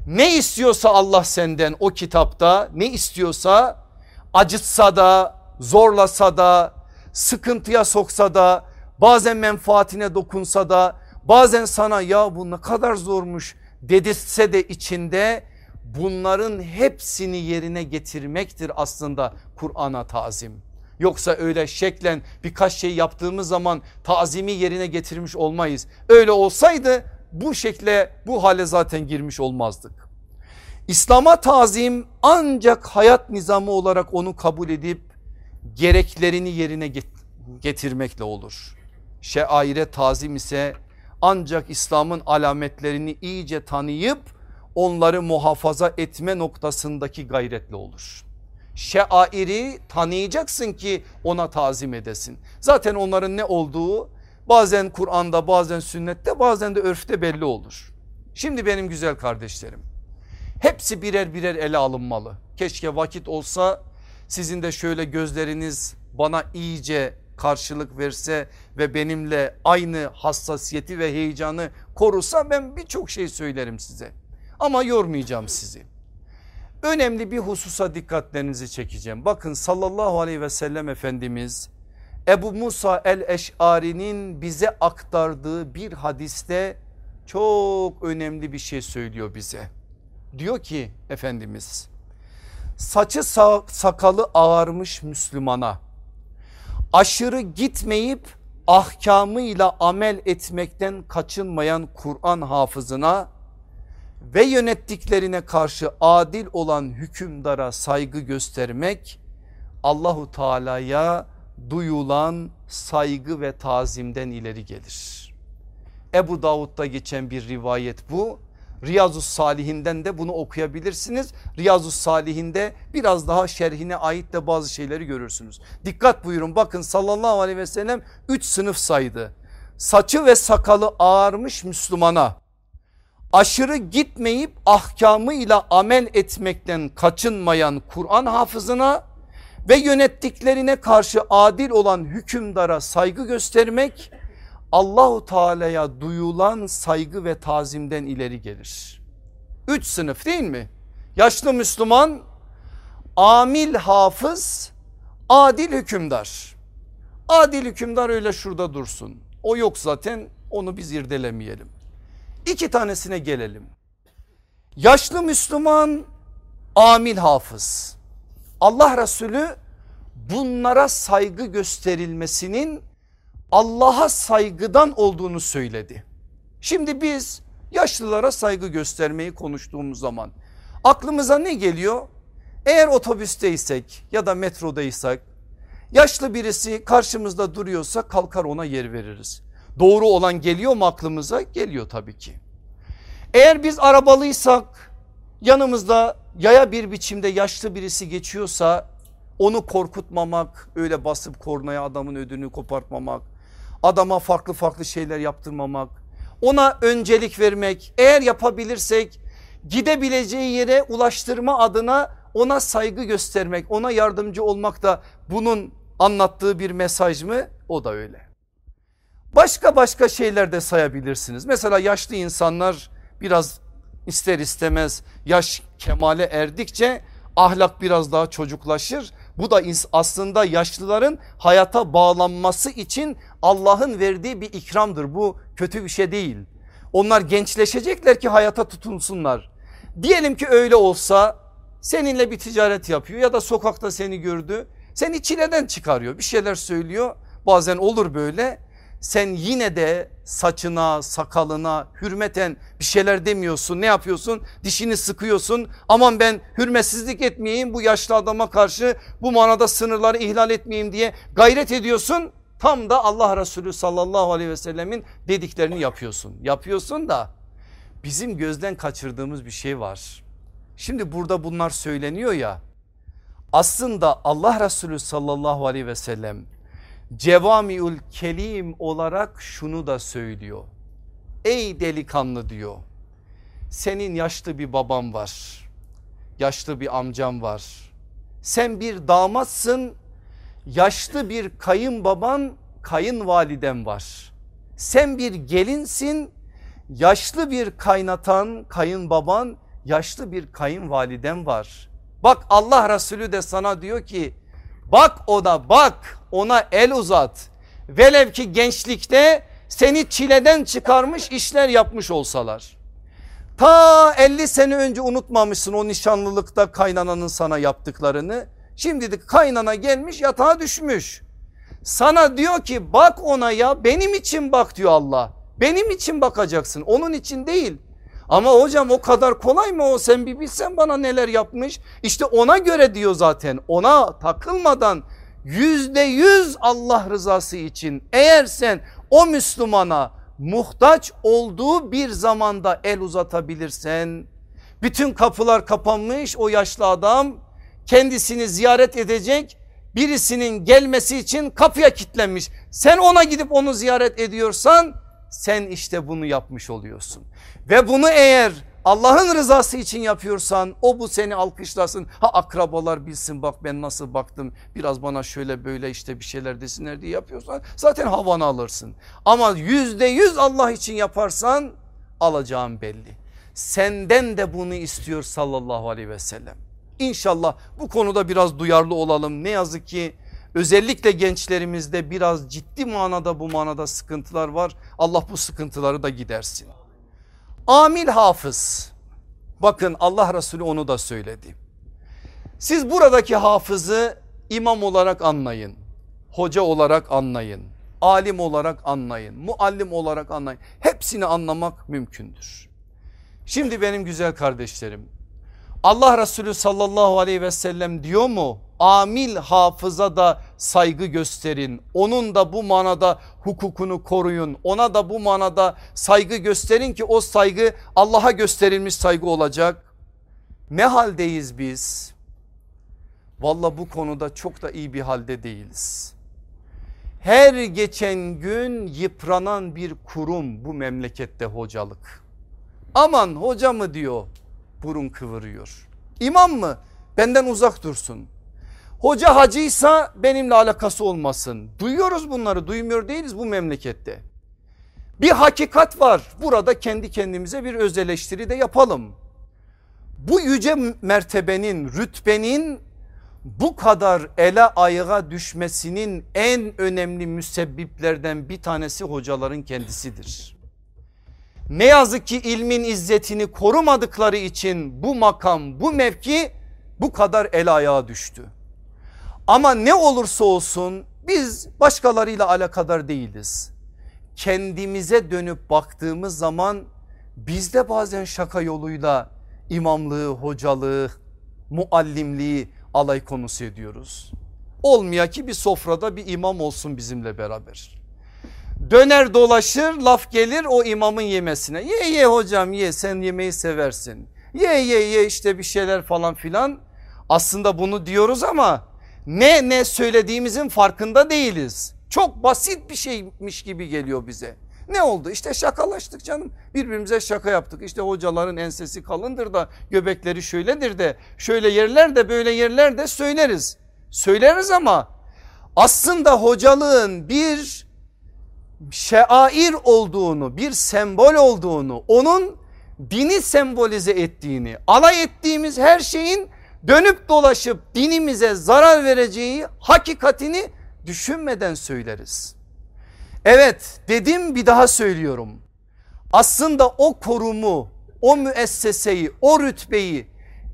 [SPEAKER 1] Ne istiyorsa Allah senden o kitapta ne istiyorsa acıtsa da zorlasa da sıkıntıya soksa da bazen menfaatine dokunsa da bazen sana ya bu ne kadar zormuş dedirtse de içinde bunların hepsini yerine getirmektir aslında Kur'an'a tazim. Yoksa öyle şeklen birkaç şey yaptığımız zaman tazimi yerine getirmiş olmayız. Öyle olsaydı bu şekle bu hale zaten girmiş olmazdık. İslam'a tazim ancak hayat nizamı olarak onu kabul edip gereklerini yerine getirmekle olur. Şeaire tazim ise ancak İslam'ın alametlerini iyice tanıyıp onları muhafaza etme noktasındaki gayretle olur şeairi tanıyacaksın ki ona tazim edesin. Zaten onların ne olduğu bazen Kur'an'da bazen sünnette bazen de örfte belli olur. Şimdi benim güzel kardeşlerim hepsi birer birer ele alınmalı. Keşke vakit olsa sizin de şöyle gözleriniz bana iyice karşılık verse ve benimle aynı hassasiyeti ve heyecanı korusa ben birçok şey söylerim size. Ama yormayacağım sizi önemli bir hususa dikkatlerinizi çekeceğim. Bakın sallallahu aleyhi ve sellem Efendimiz Ebu Musa el-Eş'ari'nin bize aktardığı bir hadiste çok önemli bir şey söylüyor bize. Diyor ki Efendimiz saçı sakalı ağarmış Müslümana aşırı gitmeyip ahkamıyla amel etmekten kaçınmayan Kur'an hafızına ve yönettiklerine karşı adil olan hükümdara saygı göstermek Allahu Teala'ya duyulan saygı ve tazimden ileri gelir. Ebu Davud'da geçen bir rivayet bu. Riyazu Salihinden de bunu okuyabilirsiniz. Riyazu Salihinde biraz daha şerhine ait de bazı şeyleri görürsünüz. Dikkat buyurun bakın sallallahu aleyhi ve sellem 3 sınıf saydı. Saçı ve sakalı ağarmış Müslümana aşırı gitmeyip ahkamıyla amel etmekten kaçınmayan Kur'an hafızına ve yönettiklerine karşı adil olan hükümdara saygı göstermek Allahu Teala'ya duyulan saygı ve tazimden ileri gelir. Üç sınıf değil mi? Yaşlı Müslüman, amil hafız, adil hükümdar. Adil hükümdar öyle şurada dursun. O yok zaten onu biz irdelemeyelim. İki tanesine gelelim. Yaşlı Müslüman amil hafız. Allah Resulü bunlara saygı gösterilmesinin Allah'a saygıdan olduğunu söyledi. Şimdi biz yaşlılara saygı göstermeyi konuştuğumuz zaman aklımıza ne geliyor? Eğer otobüsteysek ya da metrodaysak yaşlı birisi karşımızda duruyorsa kalkar ona yer veririz doğru olan geliyor mu aklımıza? Geliyor tabii ki. Eğer biz arabalıysak yanımızda yaya bir biçimde yaşlı birisi geçiyorsa onu korkutmamak öyle basıp kornaya adamın ödünü kopartmamak adama farklı farklı şeyler yaptırmamak ona öncelik vermek eğer yapabilirsek gidebileceği yere ulaştırma adına ona saygı göstermek ona yardımcı olmak da bunun anlattığı bir mesaj mı o da öyle. Başka başka şeyler de sayabilirsiniz. Mesela yaşlı insanlar biraz ister istemez yaş kemale erdikçe ahlak biraz daha çocuklaşır. Bu da aslında yaşlıların hayata bağlanması için Allah'ın verdiği bir ikramdır. Bu kötü bir şey değil. Onlar gençleşecekler ki hayata tutunsunlar. Diyelim ki öyle olsa seninle bir ticaret yapıyor ya da sokakta seni gördü. Seni çileden çıkarıyor bir şeyler söylüyor bazen olur böyle sen yine de saçına sakalına hürmeten bir şeyler demiyorsun. Ne yapıyorsun? Dişini sıkıyorsun. Aman ben hürmetsizlik etmeyeyim bu yaşlı adama karşı bu manada sınırları ihlal etmeyeyim diye gayret ediyorsun. Tam da Allah Resulü sallallahu aleyhi ve sellemin dediklerini yapıyorsun. Yapıyorsun da bizim gözden kaçırdığımız bir şey var. Şimdi burada bunlar söyleniyor ya. Aslında Allah Resulü sallallahu aleyhi ve sellem cevamiül kelim olarak şunu da söylüyor. Ey delikanlı diyor senin yaşlı bir baban var yaşlı bir amcam var. Sen bir damatsın yaşlı bir kayınbaban kayınvaliden var. Sen bir gelinsin yaşlı bir kaynatan kayınbaban yaşlı bir kayınvaliden var. Bak Allah Resulü de sana diyor ki bak ona bak ona el uzat. Velev ki gençlikte seni çileden çıkarmış işler yapmış olsalar. Ta 50 sene önce unutmamışsın o nişanlılıkta kaynananın sana yaptıklarını. Şimdi de kaynana gelmiş yatağa düşmüş. Sana diyor ki bak ona ya benim için bak diyor Allah. Benim için bakacaksın onun için değil. Ama hocam o kadar kolay mı o sen bir bilsen bana neler yapmış. İşte ona göre diyor zaten ona takılmadan yüzde yüz Allah rızası için eğer sen o Müslümana muhtaç olduğu bir zamanda el uzatabilirsen bütün kapılar kapanmış o yaşlı adam kendisini ziyaret edecek birisinin gelmesi için kapıya kilitlenmiş. Sen ona gidip onu ziyaret ediyorsan sen işte bunu yapmış oluyorsun. Ve bunu eğer Allah'ın rızası için yapıyorsan o bu seni alkışlasın. Ha akrabalar bilsin bak ben nasıl baktım biraz bana şöyle böyle işte bir şeyler desinler diye yapıyorsan zaten havanı alırsın. Ama yüzde yüz Allah için yaparsan alacağın belli. Senden de bunu istiyor sallallahu aleyhi ve sellem. İnşallah bu konuda biraz duyarlı olalım. Ne yazık ki özellikle gençlerimizde biraz ciddi manada bu manada sıkıntılar var. Allah bu sıkıntıları da gidersin. Amil hafız bakın Allah Resulü onu da söyledi. Siz buradaki hafızı imam olarak anlayın. Hoca olarak anlayın. Alim olarak anlayın. Muallim olarak anlayın. Hepsini anlamak mümkündür. Şimdi benim güzel kardeşlerim Allah Resulü sallallahu aleyhi ve sellem diyor mu? Amil hafıza da saygı gösterin. Onun da bu manada hukukunu koruyun. Ona da bu manada saygı gösterin ki o saygı Allah'a gösterilmiş saygı olacak. Ne haldeyiz biz? Valla bu konuda çok da iyi bir halde değiliz. Her geçen gün yıpranan bir kurum bu memlekette hocalık. Aman hoca mı diyor burun kıvırıyor. İmam mı? Benden uzak dursun. Hoca hacıysa benimle alakası olmasın. Duyuyoruz bunları duymuyor değiliz bu memlekette. Bir hakikat var burada kendi kendimize bir öz eleştiri de yapalım. Bu yüce mertebenin rütbenin bu kadar ele ayağa düşmesinin en önemli müsebbiplerden bir tanesi hocaların kendisidir. Ne yazık ki ilmin izzetini korumadıkları için bu makam bu mevki bu kadar el ayağa düştü. Ama ne olursa olsun biz başkalarıyla alakadar değiliz. Kendimize dönüp baktığımız zaman biz de bazen şaka yoluyla imamlığı, hocalığı, muallimliği alay konusu ediyoruz. Olmaya ki bir sofrada bir imam olsun bizimle beraber. Döner dolaşır laf gelir o imamın yemesine. Ye ye hocam ye sen yemeği seversin. Ye ye ye işte bir şeyler falan filan. Aslında bunu diyoruz ama ne ne söylediğimizin farkında değiliz. Çok basit bir şeymiş gibi geliyor bize. Ne oldu? İşte şakalaştık canım. Birbirimize şaka yaptık. İşte hocaların ensesi kalındır da göbekleri şöyledir de şöyle yerler de böyle yerler de söyleriz. Söyleriz ama aslında hocalığın bir şair olduğunu, bir sembol olduğunu, onun dini sembolize ettiğini, alay ettiğimiz her şeyin dönüp dolaşıp dinimize zarar vereceği hakikatini düşünmeden söyleriz. Evet dedim bir daha söylüyorum. Aslında o korumu, o müesseseyi, o rütbeyi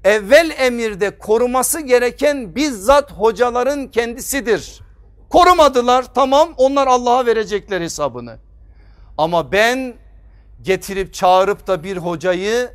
[SPEAKER 1] evvel emirde koruması gereken bizzat hocaların kendisidir. Korumadılar tamam onlar Allah'a verecekler hesabını. Ama ben getirip çağırıp da bir hocayı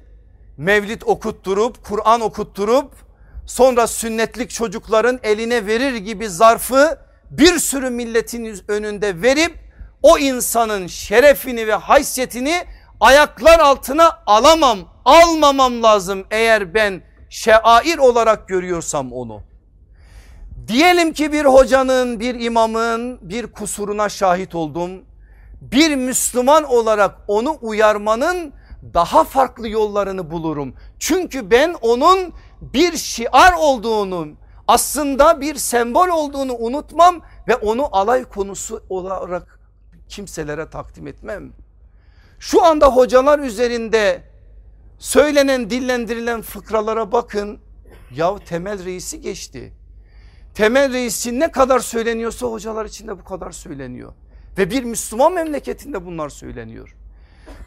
[SPEAKER 1] mevlid okutturup Kur'an okutturup sonra sünnetlik çocukların eline verir gibi zarfı bir sürü milletin önünde verip o insanın şerefini ve haysiyetini ayaklar altına alamam almamam lazım eğer ben şeair olarak görüyorsam onu. Diyelim ki bir hocanın bir imamın bir kusuruna şahit oldum. Bir Müslüman olarak onu uyarmanın daha farklı yollarını bulurum. Çünkü ben onun bir şiar olduğunu aslında bir sembol olduğunu unutmam ve onu alay konusu olarak kimselere takdim etmem. Şu anda hocalar üzerinde söylenen dillendirilen fıkralara bakın. Ya temel reisi geçti. Temel reisi ne kadar söyleniyorsa hocalar içinde bu kadar söyleniyor. Ve bir Müslüman memleketinde bunlar söyleniyor.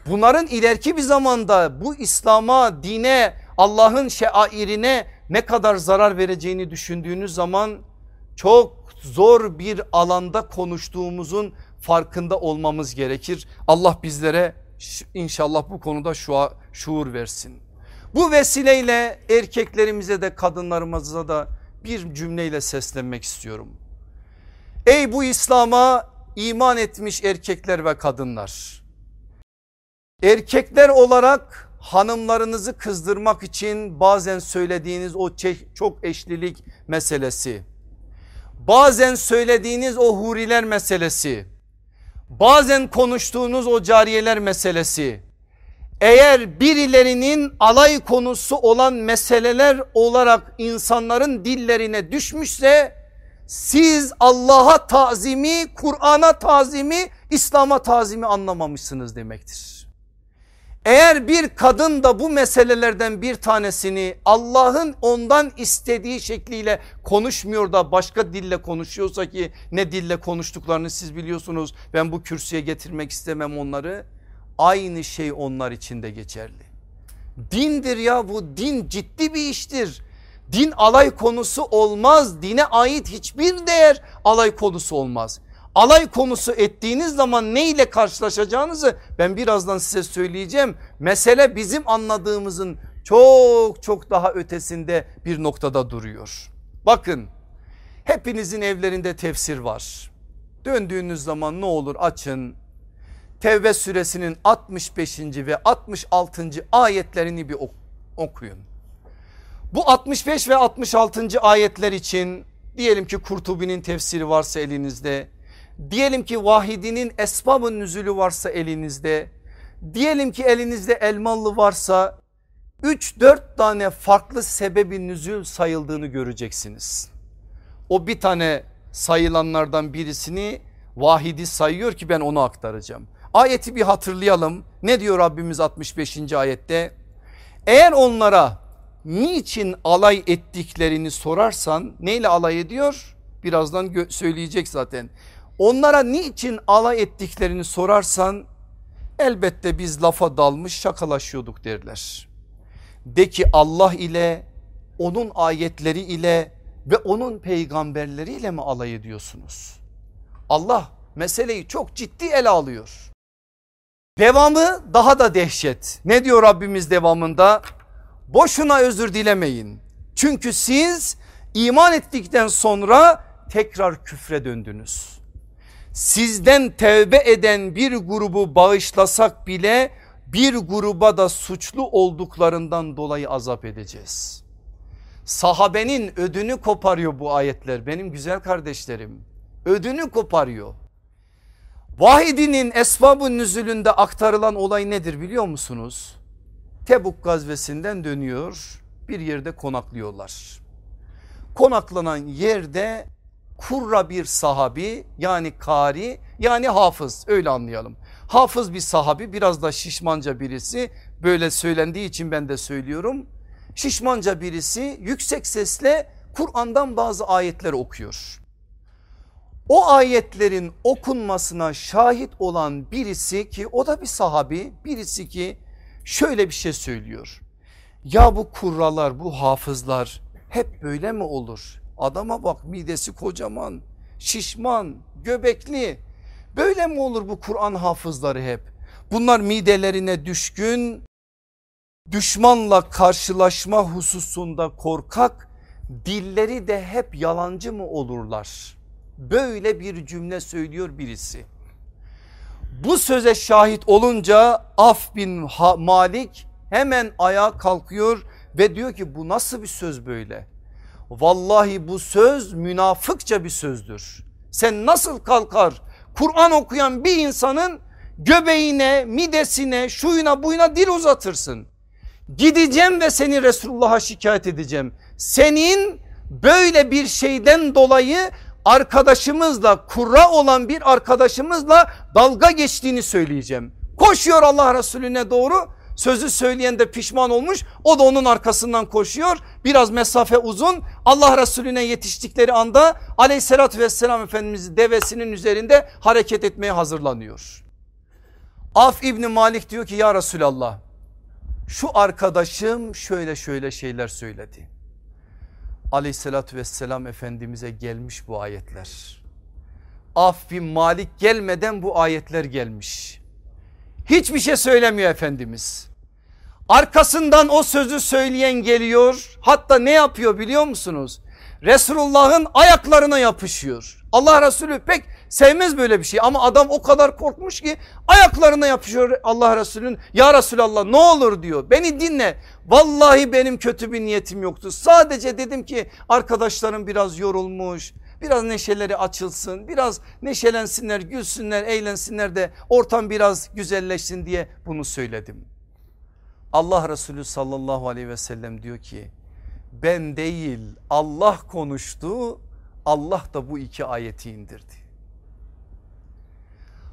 [SPEAKER 1] Bunların ileriki bir zamanda bu İslam'a, dine, Allah'ın şeairine ne kadar zarar vereceğini düşündüğünüz zaman çok zor bir alanda konuştuğumuzun farkında olmamız gerekir. Allah bizlere inşallah bu konuda şu şuur versin. Bu vesileyle erkeklerimize de kadınlarımıza da bir cümleyle seslenmek istiyorum. Ey bu İslam'a iman etmiş erkekler ve kadınlar. Erkekler olarak hanımlarınızı kızdırmak için bazen söylediğiniz o çok eşlilik meselesi. Bazen söylediğiniz o huriler meselesi bazen konuştuğunuz o cariyeler meselesi eğer birilerinin alay konusu olan meseleler olarak insanların dillerine düşmüşse siz Allah'a tazimi, Kur'an'a tazimi, İslam'a tazimi anlamamışsınız demektir. Eğer bir kadın da bu meselelerden bir tanesini Allah'ın ondan istediği şekliyle konuşmuyor da başka dille konuşuyorsa ki ne dille konuştuklarını siz biliyorsunuz. Ben bu kürsüye getirmek istemem onları. Aynı şey onlar için de geçerli. Dindir ya bu din ciddi bir iştir. Din alay konusu olmaz. Dine ait hiçbir değer alay konusu olmaz alay konusu ettiğiniz zaman ne ile karşılaşacağınızı ben birazdan size söyleyeceğim. Mesele bizim anladığımızın çok çok daha ötesinde bir noktada duruyor. Bakın hepinizin evlerinde tefsir var. Döndüğünüz zaman ne olur açın. Tevbe suresinin 65. ve 66. ayetlerini bir okuyun. Bu 65 ve 66. ayetler için diyelim ki Kurtubi'nin tefsiri varsa elinizde Diyelim ki vahidinin esbabın nüzülü varsa elinizde. Diyelim ki elinizde elmalı varsa 3-4 tane farklı sebebin nüzül sayıldığını göreceksiniz. O bir tane sayılanlardan birisini vahidi sayıyor ki ben onu aktaracağım. Ayeti bir hatırlayalım. Ne diyor Rabbimiz 65. ayette? Eğer onlara niçin alay ettiklerini sorarsan neyle alay ediyor? Birazdan söyleyecek zaten. Onlara niçin alay ettiklerini sorarsan elbette biz lafa dalmış şakalaşıyorduk derler. De ki Allah ile onun ayetleri ile ve onun peygamberleriyle mi alay ediyorsunuz? Allah meseleyi çok ciddi ele alıyor. Devamı daha da dehşet. Ne diyor Rabbimiz devamında? Boşuna özür dilemeyin. Çünkü siz iman ettikten sonra tekrar küfre döndünüz sizden tevbe eden bir grubu bağışlasak bile bir gruba da suçlu olduklarından dolayı azap edeceğiz. Sahabenin ödünü koparıyor bu ayetler benim güzel kardeşlerim. Ödünü koparıyor. Vahidinin esbabın nüzülünde aktarılan olay nedir biliyor musunuz? Tebuk gazvesinden dönüyor bir yerde konaklıyorlar. Konaklanan yerde kurra bir sahabi yani kari yani hafız öyle anlayalım. Hafız bir sahabi biraz da şişmanca birisi böyle söylendiği için ben de söylüyorum. Şişmanca birisi yüksek sesle Kur'an'dan bazı ayetler okuyor. O ayetlerin okunmasına şahit olan birisi ki o da bir sahabi birisi ki şöyle bir şey söylüyor. Ya bu kurralar bu hafızlar hep böyle mi olur? Adama bak midesi kocaman, şişman, göbekli. Böyle mi olur bu Kur'an hafızları hep? Bunlar midelerine düşkün, düşmanla karşılaşma hususunda korkak, dilleri de hep yalancı mı olurlar? Böyle bir cümle söylüyor birisi. Bu söze şahit olunca Af bin Malik hemen ayağa kalkıyor ve diyor ki bu nasıl bir söz böyle? Vallahi bu söz münafıkça bir sözdür. Sen nasıl kalkar Kur'an okuyan bir insanın göbeğine, midesine, şuyuna buyuna dil uzatırsın. Gideceğim ve seni Resulullah'a şikayet edeceğim. Senin böyle bir şeyden dolayı arkadaşımızla kurra olan bir arkadaşımızla dalga geçtiğini söyleyeceğim. Koşuyor Allah Resulüne doğru sözü söyleyen de pişman olmuş o da onun arkasından koşuyor biraz mesafe uzun Allah Resulüne yetiştikleri anda aleyhissalatü vesselam Efendimiz devesinin üzerinde hareket etmeye hazırlanıyor. Af İbni Malik diyor ki ya Resulallah şu arkadaşım şöyle şöyle şeyler söyledi. Aleyhissalatü vesselam Efendimiz'e gelmiş bu ayetler. Af bin Malik gelmeden bu ayetler gelmiş. Hiçbir şey söylemiyor Efendimiz. Arkasından o sözü söyleyen geliyor. Hatta ne yapıyor biliyor musunuz? Resulullah'ın ayaklarına yapışıyor. Allah Resulü pek sevmez böyle bir şey ama adam o kadar korkmuş ki ayaklarına yapışıyor Allah Resulü'nün. Ya Resulallah ne olur diyor beni dinle. Vallahi benim kötü bir niyetim yoktu. Sadece dedim ki arkadaşlarım biraz yorulmuş. Biraz neşeleri açılsın biraz neşelensinler gülsünler eğlensinler de ortam biraz güzelleşsin diye bunu söyledim. Allah Resulü sallallahu aleyhi ve sellem diyor ki ben değil Allah konuştu Allah da bu iki ayeti indirdi.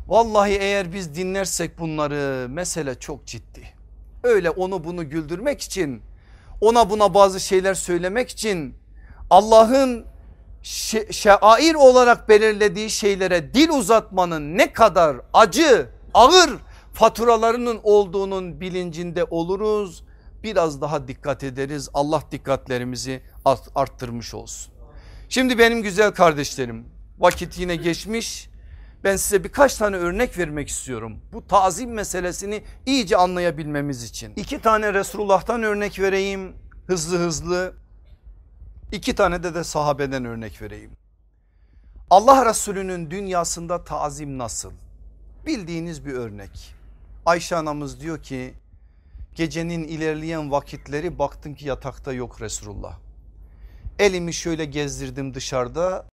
[SPEAKER 1] Vallahi eğer biz dinlersek bunları mesele çok ciddi. Öyle onu bunu güldürmek için ona buna bazı şeyler söylemek için Allah'ın şair olarak belirlediği şeylere dil uzatmanın ne kadar acı ağır faturalarının olduğunun bilincinde oluruz. Biraz daha dikkat ederiz. Allah dikkatlerimizi arttırmış olsun. Şimdi benim güzel kardeşlerim vakit yine geçmiş. Ben size birkaç tane örnek vermek istiyorum. Bu tazim meselesini iyice anlayabilmemiz için. İki tane Resulullah'tan örnek vereyim hızlı hızlı. İki tane de de sahabeden örnek vereyim. Allah Resulü'nün dünyasında tazim nasıl? Bildiğiniz bir örnek. Ayşe anamız diyor ki gecenin ilerleyen vakitleri baktım ki yatakta yok Resulullah. Elimi şöyle gezdirdim dışarıda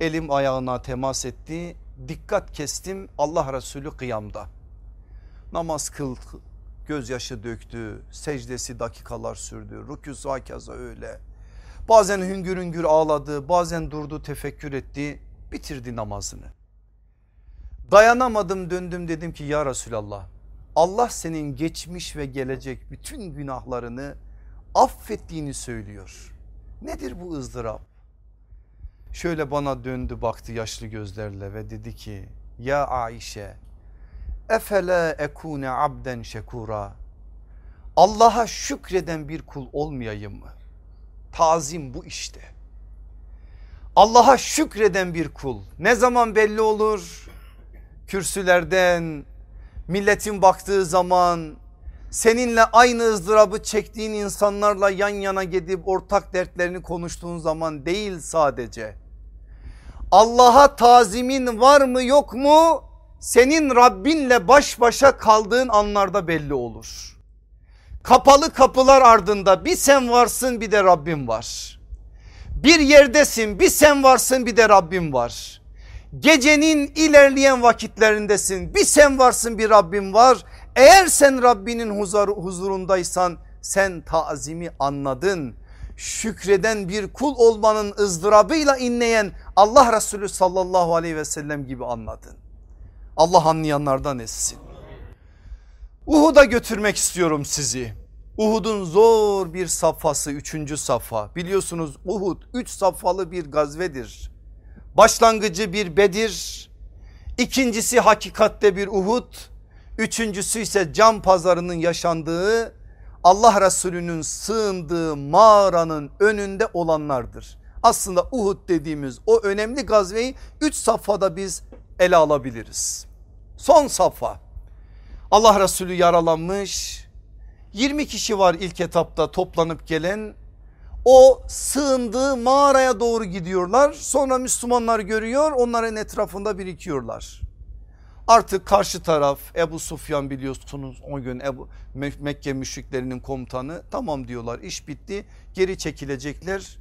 [SPEAKER 1] elim ayağına temas etti dikkat kestim Allah Resulü kıyamda. Namaz kıl gözyaşı döktü secdesi dakikalar sürdü rükû hakaza öyle. Bazen hüngür hüngür ağladı bazen durdu tefekkür etti bitirdi namazını. Dayanamadım döndüm dedim ki ya Resulallah Allah senin geçmiş ve gelecek bütün günahlarını affettiğini söylüyor. Nedir bu ızdırap? Şöyle bana döndü baktı yaşlı gözlerle ve dedi ki ya Ayşe efele ekune abden şekura Allah'a şükreden bir kul olmayayım mı? Tazim bu işte. Allah'a şükreden bir kul ne zaman belli olur? Kürsülerden, milletin baktığı zaman seninle aynı ızdırabı çektiğin insanlarla yan yana gidip ortak dertlerini konuştuğun zaman değil sadece. Allah'a tazimin var mı yok mu senin Rabbinle baş başa kaldığın anlarda belli olur. Kapalı kapılar ardında bir sen varsın bir de Rabbim var. Bir yerdesin bir sen varsın bir de Rabbim var. Gecenin ilerleyen vakitlerindesin. Bir sen varsın bir Rabbim var. Eğer sen Rabbinin huzur, huzurundaysan sen tazimi anladın. Şükreden bir kul olmanın ızdırabıyla inleyen Allah Resulü sallallahu aleyhi ve sellem gibi anladın. Allah anlayanlardan etsin. Uhud'a götürmek istiyorum sizi. Uhud'un zor bir safhası üçüncü safha. Biliyorsunuz Uhud üç safhalı bir gazvedir. Başlangıcı bir Bedir, ikincisi hakikatte bir Uhud, üçüncüsü ise can pazarının yaşandığı Allah Resulü'nün sığındığı mağaranın önünde olanlardır. Aslında Uhud dediğimiz o önemli gazveyi 3 safhada biz ele alabiliriz. Son safha Allah Resulü yaralanmış 20 kişi var ilk etapta toplanıp gelen o sığındığı mağaraya doğru gidiyorlar sonra Müslümanlar görüyor onların etrafında birikiyorlar. Artık karşı taraf Ebu Sufyan biliyorsunuz o gün Ebu, Mekke müşriklerinin komutanı tamam diyorlar iş bitti geri çekilecekler.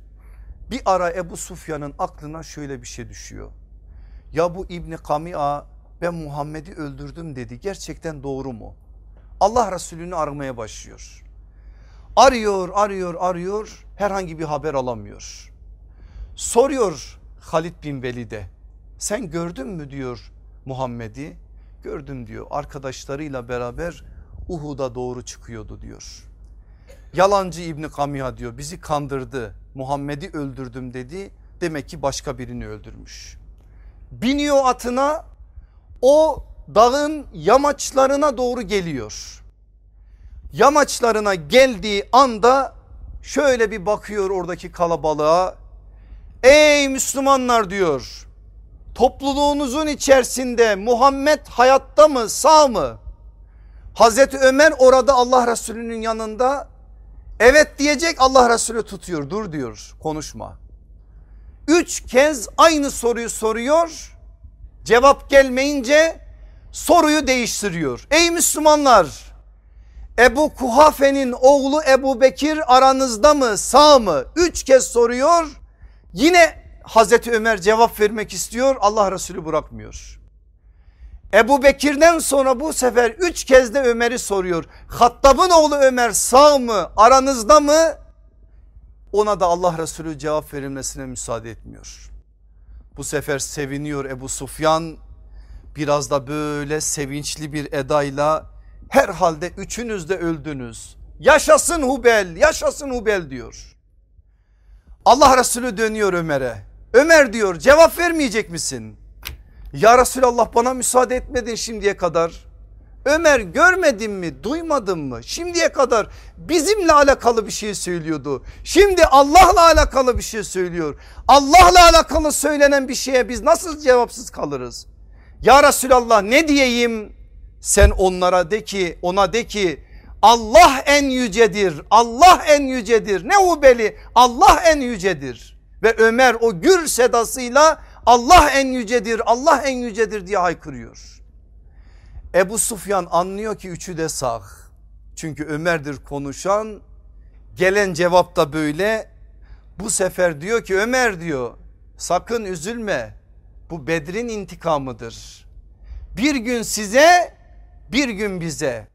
[SPEAKER 1] Bir ara Ebu Sufyan'ın aklına şöyle bir şey düşüyor. Ya bu İbni Kami'a ben Muhammed'i öldürdüm dedi gerçekten doğru mu? Allah Resulü'nü aramaya başlıyor. Arıyor arıyor arıyor herhangi bir haber alamıyor. Soruyor Halid bin Velid'e sen gördün mü diyor Muhammed'i gördüm diyor arkadaşlarıyla beraber Uhud'a doğru çıkıyordu diyor. Yalancı İbni Kamiha diyor bizi kandırdı Muhammed'i öldürdüm dedi demek ki başka birini öldürmüş. Biniyor atına o dağın yamaçlarına doğru geliyor. Yamaçlarına geldiği anda şöyle bir bakıyor oradaki kalabalığa. Ey Müslümanlar diyor topluluğunuzun içerisinde Muhammed hayatta mı sağ mı? Hazreti Ömer orada Allah Resulü'nün yanında evet diyecek Allah Resulü tutuyor dur diyor konuşma. Üç kez aynı soruyu soruyor cevap gelmeyince soruyu değiştiriyor. Ey Müslümanlar Ebu Kuhafe'nin oğlu Ebu Bekir aranızda mı sağ mı? Üç kez soruyor yine Hazreti Ömer cevap vermek istiyor Allah Resulü bırakmıyor. Ebu Bekir'den sonra bu sefer üç kez de Ömer'i soruyor. Hattab'ın oğlu Ömer sağ mı aranızda mı? Ona da Allah Resulü cevap verilmesine müsaade etmiyor. Bu sefer seviniyor Ebu Sufyan biraz da böyle sevinçli bir edayla herhalde üçünüz de öldünüz. Yaşasın Hubel yaşasın Hubel diyor. Allah Resulü dönüyor Ömer'e Ömer diyor cevap vermeyecek misin? Ya Resulallah bana müsaade etmedin şimdiye kadar. Ömer görmedin mi duymadın mı şimdiye kadar bizimle alakalı bir şey söylüyordu. Şimdi Allah'la alakalı bir şey söylüyor. Allah'la alakalı söylenen bir şeye biz nasıl cevapsız kalırız? Ya Resulallah ne diyeyim sen onlara de ki ona de ki Allah en yücedir Allah en yücedir ne ubeli Allah en yücedir. Ve Ömer o gür sedasıyla Allah en yücedir Allah en yücedir diye haykırıyor. Ebu Sufyan anlıyor ki üçü de sağ. Çünkü Ömer'dir konuşan gelen cevap da böyle. Bu sefer diyor ki Ömer diyor sakın üzülme bu Bedir'in intikamıdır. Bir gün size bir gün bize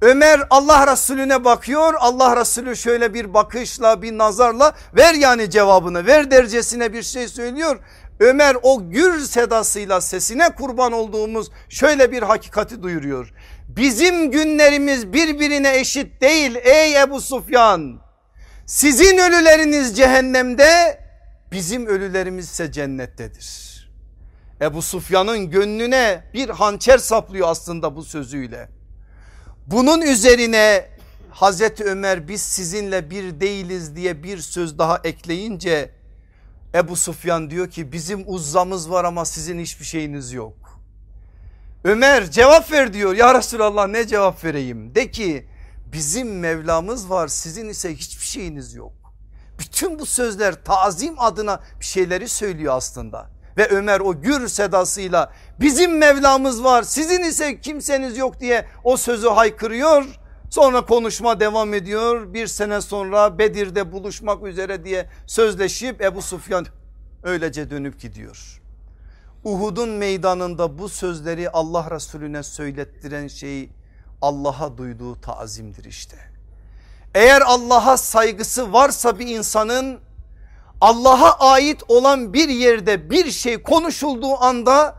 [SPEAKER 1] Ömer Allah Resulüne bakıyor Allah Resulü şöyle bir bakışla bir nazarla ver yani cevabını ver dercesine bir şey söylüyor. Ömer o gür sedasıyla sesine kurban olduğumuz şöyle bir hakikati duyuruyor. Bizim günlerimiz birbirine eşit değil ey Ebu Sufyan. Sizin ölüleriniz cehennemde bizim ölülerimiz ise cennettedir. Ebu Sufyan'ın gönlüne bir hançer saplıyor aslında bu sözüyle. Bunun üzerine Hazreti Ömer biz sizinle bir değiliz diye bir söz daha ekleyince Ebu Sufyan diyor ki bizim uzzamız var ama sizin hiçbir şeyiniz yok. Ömer cevap ver diyor ya Resulallah ne cevap vereyim de ki bizim Mevlamız var sizin ise hiçbir şeyiniz yok. Bütün bu sözler tazim adına bir şeyleri söylüyor aslında ve Ömer o gür sedasıyla bizim Mevlamız var sizin ise kimseniz yok diye o sözü haykırıyor. Sonra konuşma devam ediyor bir sene sonra Bedir'de buluşmak üzere diye sözleşip Ebu Sufyan öylece dönüp gidiyor. Uhud'un meydanında bu sözleri Allah Resulüne söylettiren şey Allah'a duyduğu tazimdir işte. Eğer Allah'a saygısı varsa bir insanın Allah'a ait olan bir yerde bir şey konuşulduğu anda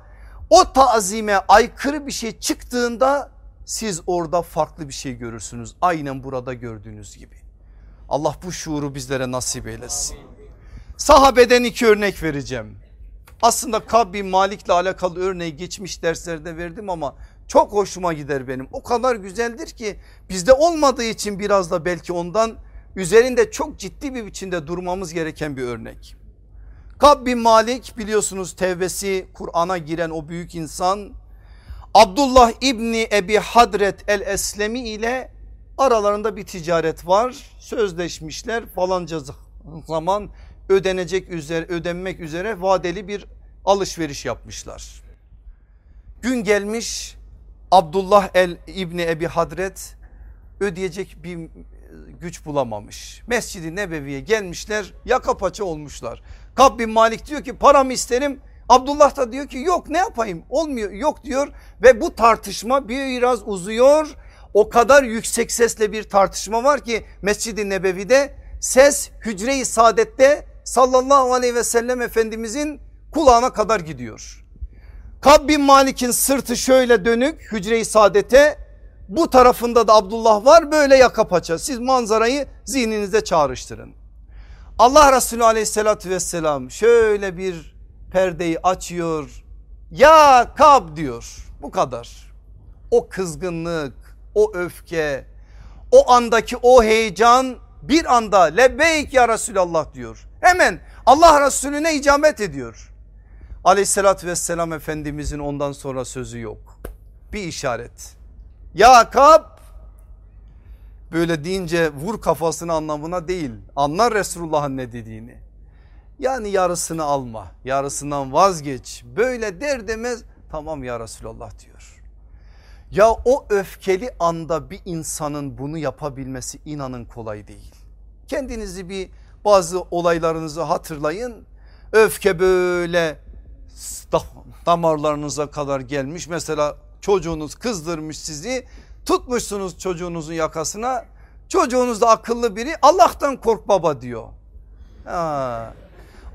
[SPEAKER 1] o tazime aykırı bir şey çıktığında siz orada farklı bir şey görürsünüz. Aynen burada gördüğünüz gibi. Allah bu şuuru bizlere nasip eylesin. Sahabeden iki örnek vereceğim. Aslında Kab bin Malik'le alakalı örneği geçmiş derslerde verdim ama çok hoşuma gider benim. O kadar güzeldir ki bizde olmadığı için biraz da belki ondan üzerinde çok ciddi bir biçimde durmamız gereken bir örnek. Kab bin Malik biliyorsunuz tevbesi Kur'an'a giren o büyük insan Abdullah İbni Ebi Hadret el Eslemi ile aralarında bir ticaret var. Sözleşmişler falanca zaman ödenecek üzere ödenmek üzere vadeli bir alışveriş yapmışlar. Gün gelmiş Abdullah el İbni Ebi Hadret ödeyecek bir güç bulamamış. Mescid-i Nebevi'ye gelmişler yaka paça olmuşlar. Kab bin Malik diyor ki paramı isterim. Abdullah da diyor ki yok ne yapayım olmuyor yok diyor ve bu tartışma biraz uzuyor. O kadar yüksek sesle bir tartışma var ki Mescid-i Nebevi'de ses hücre-i saadette sallallahu aleyhi ve sellem efendimizin kulağına kadar gidiyor. Kab bin Malik'in sırtı şöyle dönük hücre-i saadete bu tarafında da Abdullah var böyle yaka paça siz manzarayı zihninizde çağrıştırın. Allah Resulü aleyhissalatü vesselam şöyle bir perdeyi açıyor ya Kab diyor bu kadar. O kızgınlık o öfke o andaki o heyecan bir anda lebbeyk ya Resulallah diyor. Hemen Allah Resulüne icabet ediyor. Aleyhissalatü vesselam Efendimizin ondan sonra sözü yok. Bir işaret. Ya Kab böyle deyince vur kafasını anlamına değil. Anlar Resulullah'ın ne dediğini. Yani yarısını alma yarısından vazgeç böyle der demez tamam ya Resulallah diyor. Ya o öfkeli anda bir insanın bunu yapabilmesi inanın kolay değil. Kendinizi bir bazı olaylarınızı hatırlayın. Öfke böyle damarlarınıza kadar gelmiş. Mesela çocuğunuz kızdırmış sizi tutmuşsunuz çocuğunuzun yakasına. Çocuğunuz da akıllı biri Allah'tan kork baba diyor. Ha.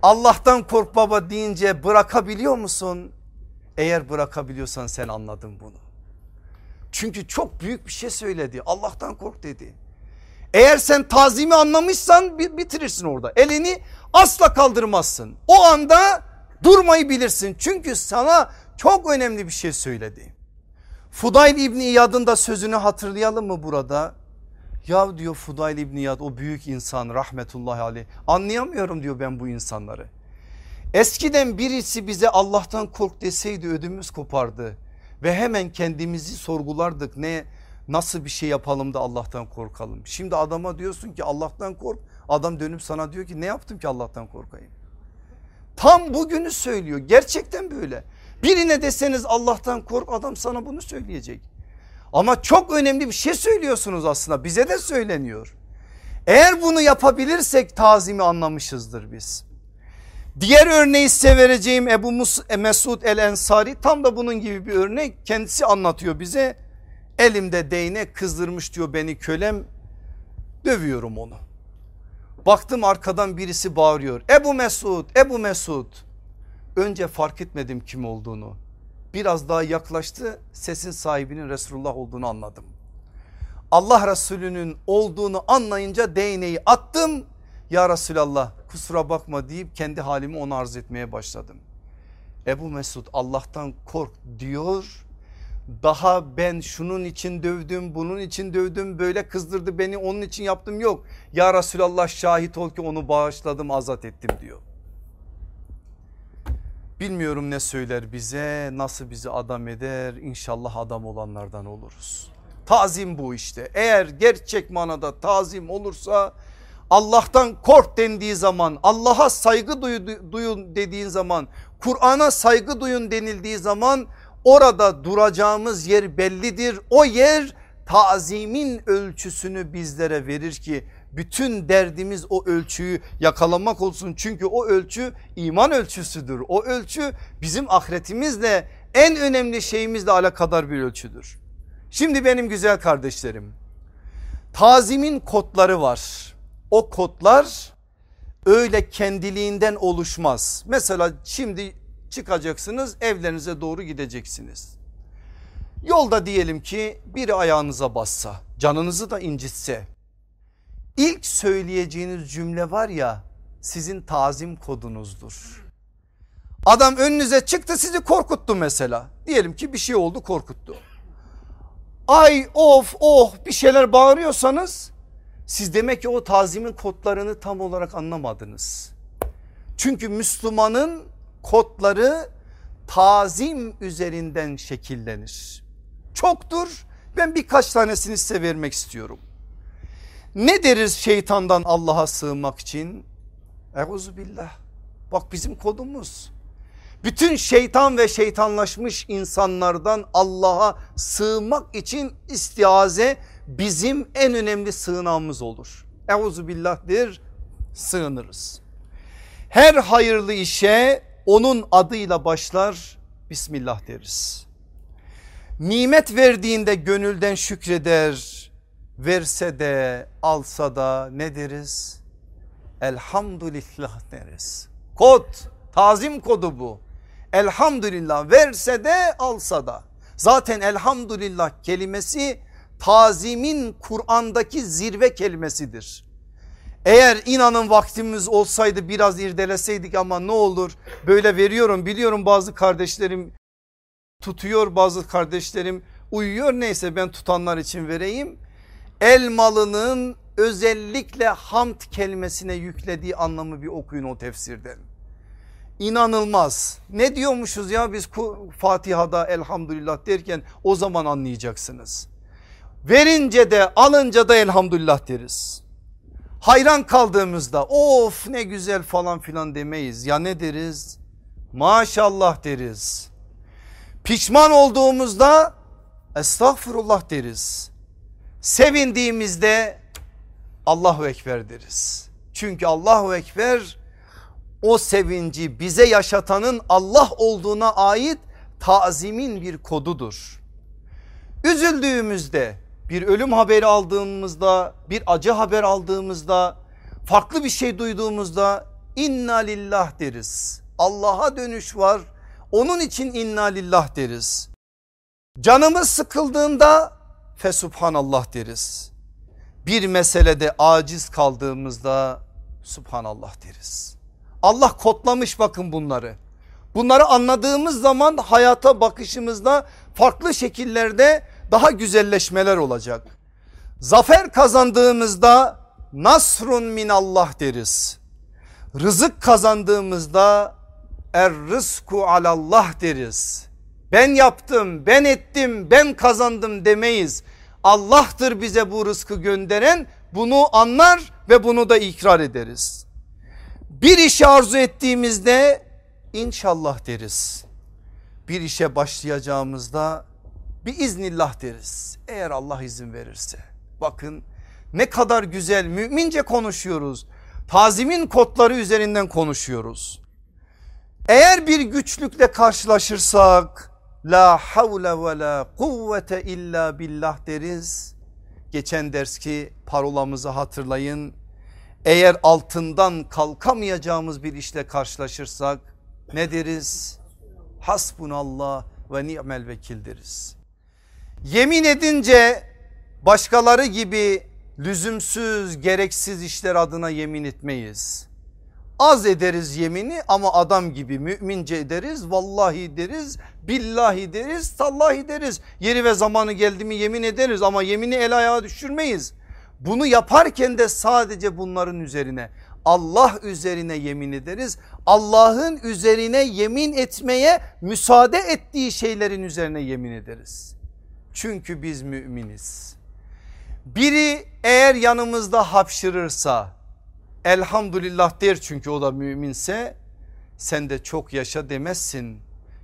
[SPEAKER 1] Allah'tan kork baba deyince bırakabiliyor musun? Eğer bırakabiliyorsan sen anladın bunu. Çünkü çok büyük bir şey söyledi. Allah'tan kork dedi. Eğer sen tazimi anlamışsan bitirirsin orada. Elini asla kaldırmazsın. O anda durmayı bilirsin. Çünkü sana çok önemli bir şey söyledi. Fudayl İbni İyad'ın da sözünü hatırlayalım mı burada? Ya diyor Fudayl İbni İyad o büyük insan rahmetullahi aleyh anlayamıyorum diyor ben bu insanları. Eskiden birisi bize Allah'tan kork deseydi ödümüz kopardı ve hemen kendimizi sorgulardık ne nasıl bir şey yapalım da Allah'tan korkalım. Şimdi adama diyorsun ki Allah'tan kork adam dönüp sana diyor ki ne yaptım ki Allah'tan korkayım. Tam bugünü söylüyor gerçekten böyle. Birine deseniz Allah'tan kork adam sana bunu söyleyecek. Ama çok önemli bir şey söylüyorsunuz aslında bize de söyleniyor. Eğer bunu yapabilirsek tazimi anlamışızdır biz. Diğer örneği size vereceğim Ebu Mesud el Ensari tam da bunun gibi bir örnek kendisi anlatıyor bize. Elimde değne kızdırmış diyor beni kölem dövüyorum onu. Baktım arkadan birisi bağırıyor Ebu Mesud Ebu Mesud. Önce fark etmedim kim olduğunu. Biraz daha yaklaştı sesin sahibinin Resulullah olduğunu anladım. Allah Resulü'nün olduğunu anlayınca değneği attım. Ya Resulallah kusura bakma deyip kendi halimi ona arz etmeye başladım. Ebu Mesud Allah'tan kork diyor. Daha ben şunun için dövdüm bunun için dövdüm böyle kızdırdı beni onun için yaptım yok. Ya Resulallah şahit ol ki onu bağışladım azat ettim diyor. Bilmiyorum ne söyler bize nasıl bizi adam eder inşallah adam olanlardan oluruz. Tazim bu işte eğer gerçek manada tazim olursa Allah'tan kork dendiği zaman Allah'a saygı duyun dediğin zaman Kur'an'a saygı duyun denildiği zaman orada duracağımız yer bellidir. O yer tazimin ölçüsünü bizlere verir ki bütün derdimiz o ölçüyü yakalamak olsun. Çünkü o ölçü iman ölçüsüdür. O ölçü bizim ahiretimizle en önemli şeyimizle alakadar bir ölçüdür. Şimdi benim güzel kardeşlerim tazimin kodları var o kodlar öyle kendiliğinden oluşmaz. Mesela şimdi çıkacaksınız evlerinize doğru gideceksiniz. Yolda diyelim ki biri ayağınıza bassa canınızı da incitse ilk söyleyeceğiniz cümle var ya sizin tazim kodunuzdur. Adam önünüze çıktı sizi korkuttu mesela. Diyelim ki bir şey oldu korkuttu. Ay of oh bir şeyler bağırıyorsanız siz demek ki o tazimin kodlarını tam olarak anlamadınız. Çünkü Müslümanın kodları tazim üzerinden şekillenir. Çoktur ben birkaç tanesini size vermek istiyorum. Ne deriz şeytandan Allah'a sığınmak için? Euzu billah. Bak bizim kodumuz. Bütün şeytan ve şeytanlaşmış insanlardan Allah'a sığınmak için istiaze bizim en önemli sığınağımız olur. Euzu billah'dir sığınırız. Her hayırlı işe onun adıyla başlar Bismillah deriz. Nimet verdiğinde gönülden şükreder. Verse de alsa da ne deriz? Elhamdülillah deriz. Kod tazim kodu bu. Elhamdülillah verse de alsa da. Zaten elhamdülillah kelimesi tazimin Kur'an'daki zirve kelimesidir. Eğer inanın vaktimiz olsaydı biraz irdeleseydik ama ne olur böyle veriyorum biliyorum bazı kardeşlerim tutuyor bazı kardeşlerim uyuyor neyse ben tutanlar için vereyim. El malının özellikle hamd kelimesine yüklediği anlamı bir okuyun o tefsirden. İnanılmaz. Ne diyormuşuz ya biz Fatiha'da elhamdülillah derken o zaman anlayacaksınız. Verince de alınca da elhamdülillah deriz. Hayran kaldığımızda of ne güzel falan filan demeyiz. Ya ne deriz? Maşallah deriz. Pişman olduğumuzda estağfurullah deriz. Sevindiğimizde Allahu Ekber deriz. Çünkü Allahu Ekber o sevinci bize yaşatanın Allah olduğuna ait tazimin bir kodudur. Üzüldüğümüzde bir ölüm haberi aldığımızda bir acı haber aldığımızda farklı bir şey duyduğumuzda inna lillah deriz. Allah'a dönüş var onun için inna lillah deriz. Canımız sıkıldığında fesubhanallah deriz. Bir meselede aciz kaldığımızda subhanallah deriz. Allah kodlamış bakın bunları. Bunları anladığımız zaman hayata bakışımızda farklı şekillerde daha güzelleşmeler olacak. Zafer kazandığımızda nasrun minallah deriz. Rızık kazandığımızda er rızku alallah deriz. Ben yaptım, ben ettim, ben kazandım demeyiz. Allah'tır bize bu rızkı gönderen bunu anlar ve bunu da ikrar ederiz. Bir işi arzu ettiğimizde inşallah deriz. Bir işe başlayacağımızda bir iznillah deriz. Eğer Allah izin verirse. Bakın ne kadar güzel mümince konuşuyoruz. Tazimin kodları üzerinden konuşuyoruz. Eğer bir güçlükle karşılaşırsak la havle ve la kuvvete illa billah deriz. Geçen ders ki parolamızı hatırlayın. Eğer altından kalkamayacağımız bir işle karşılaşırsak ne deriz? Hasbunallah ve ni'mel vekil deriz. Yemin edince başkaları gibi lüzumsuz gereksiz işler adına yemin etmeyiz. Az ederiz yemini ama adam gibi mümince ederiz. Vallahi deriz, billahi deriz, tallahi deriz. Yeri ve zamanı geldi mi yemin ederiz ama yemini el ayağa düşürmeyiz. Bunu yaparken de sadece bunların üzerine Allah üzerine yemin ederiz. Allah'ın üzerine yemin etmeye müsaade ettiği şeylerin üzerine yemin ederiz. Çünkü biz müminiz. Biri eğer yanımızda hapşırırsa elhamdülillah der çünkü o da müminse sen de çok yaşa demezsin.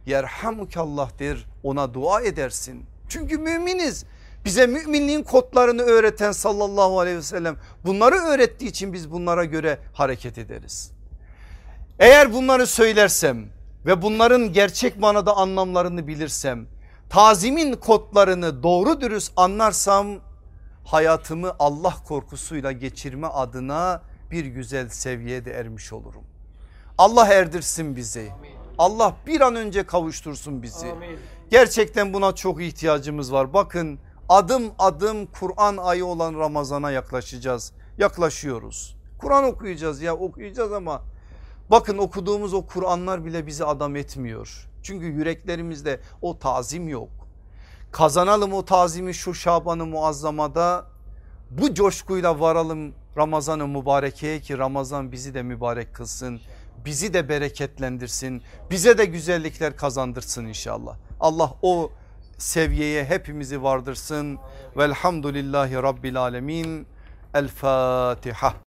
[SPEAKER 1] Yerhamukallah der ona dua edersin. Çünkü müminiz. Bize müminliğin kodlarını öğreten sallallahu aleyhi ve sellem bunları öğrettiği için biz bunlara göre hareket ederiz. Eğer bunları söylersem ve bunların gerçek manada anlamlarını bilirsem tazimin kodlarını doğru dürüst anlarsam hayatımı Allah korkusuyla geçirme adına bir güzel seviyede ermiş olurum. Allah erdirsin bizi. Allah bir an önce kavuştursun bizi. Gerçekten buna çok ihtiyacımız var. Bakın adım adım Kur'an ayı olan Ramazan'a yaklaşacağız. Yaklaşıyoruz. Kur'an okuyacağız ya okuyacağız ama Bakın okuduğumuz o Kur'anlar bile bizi adam etmiyor. Çünkü yüreklerimizde o tazim yok. Kazanalım o tazimi şu Şaban-ı Muazzama'da bu coşkuyla varalım Ramazan-ı Mübareke'ye ki Ramazan bizi de mübarek kılsın. Bizi de bereketlendirsin. Bize de güzellikler kazandırsın inşallah. Allah o seviyeye hepimizi vardırsın. Velhamdülillahi Rabbil Alemin. El Fatiha.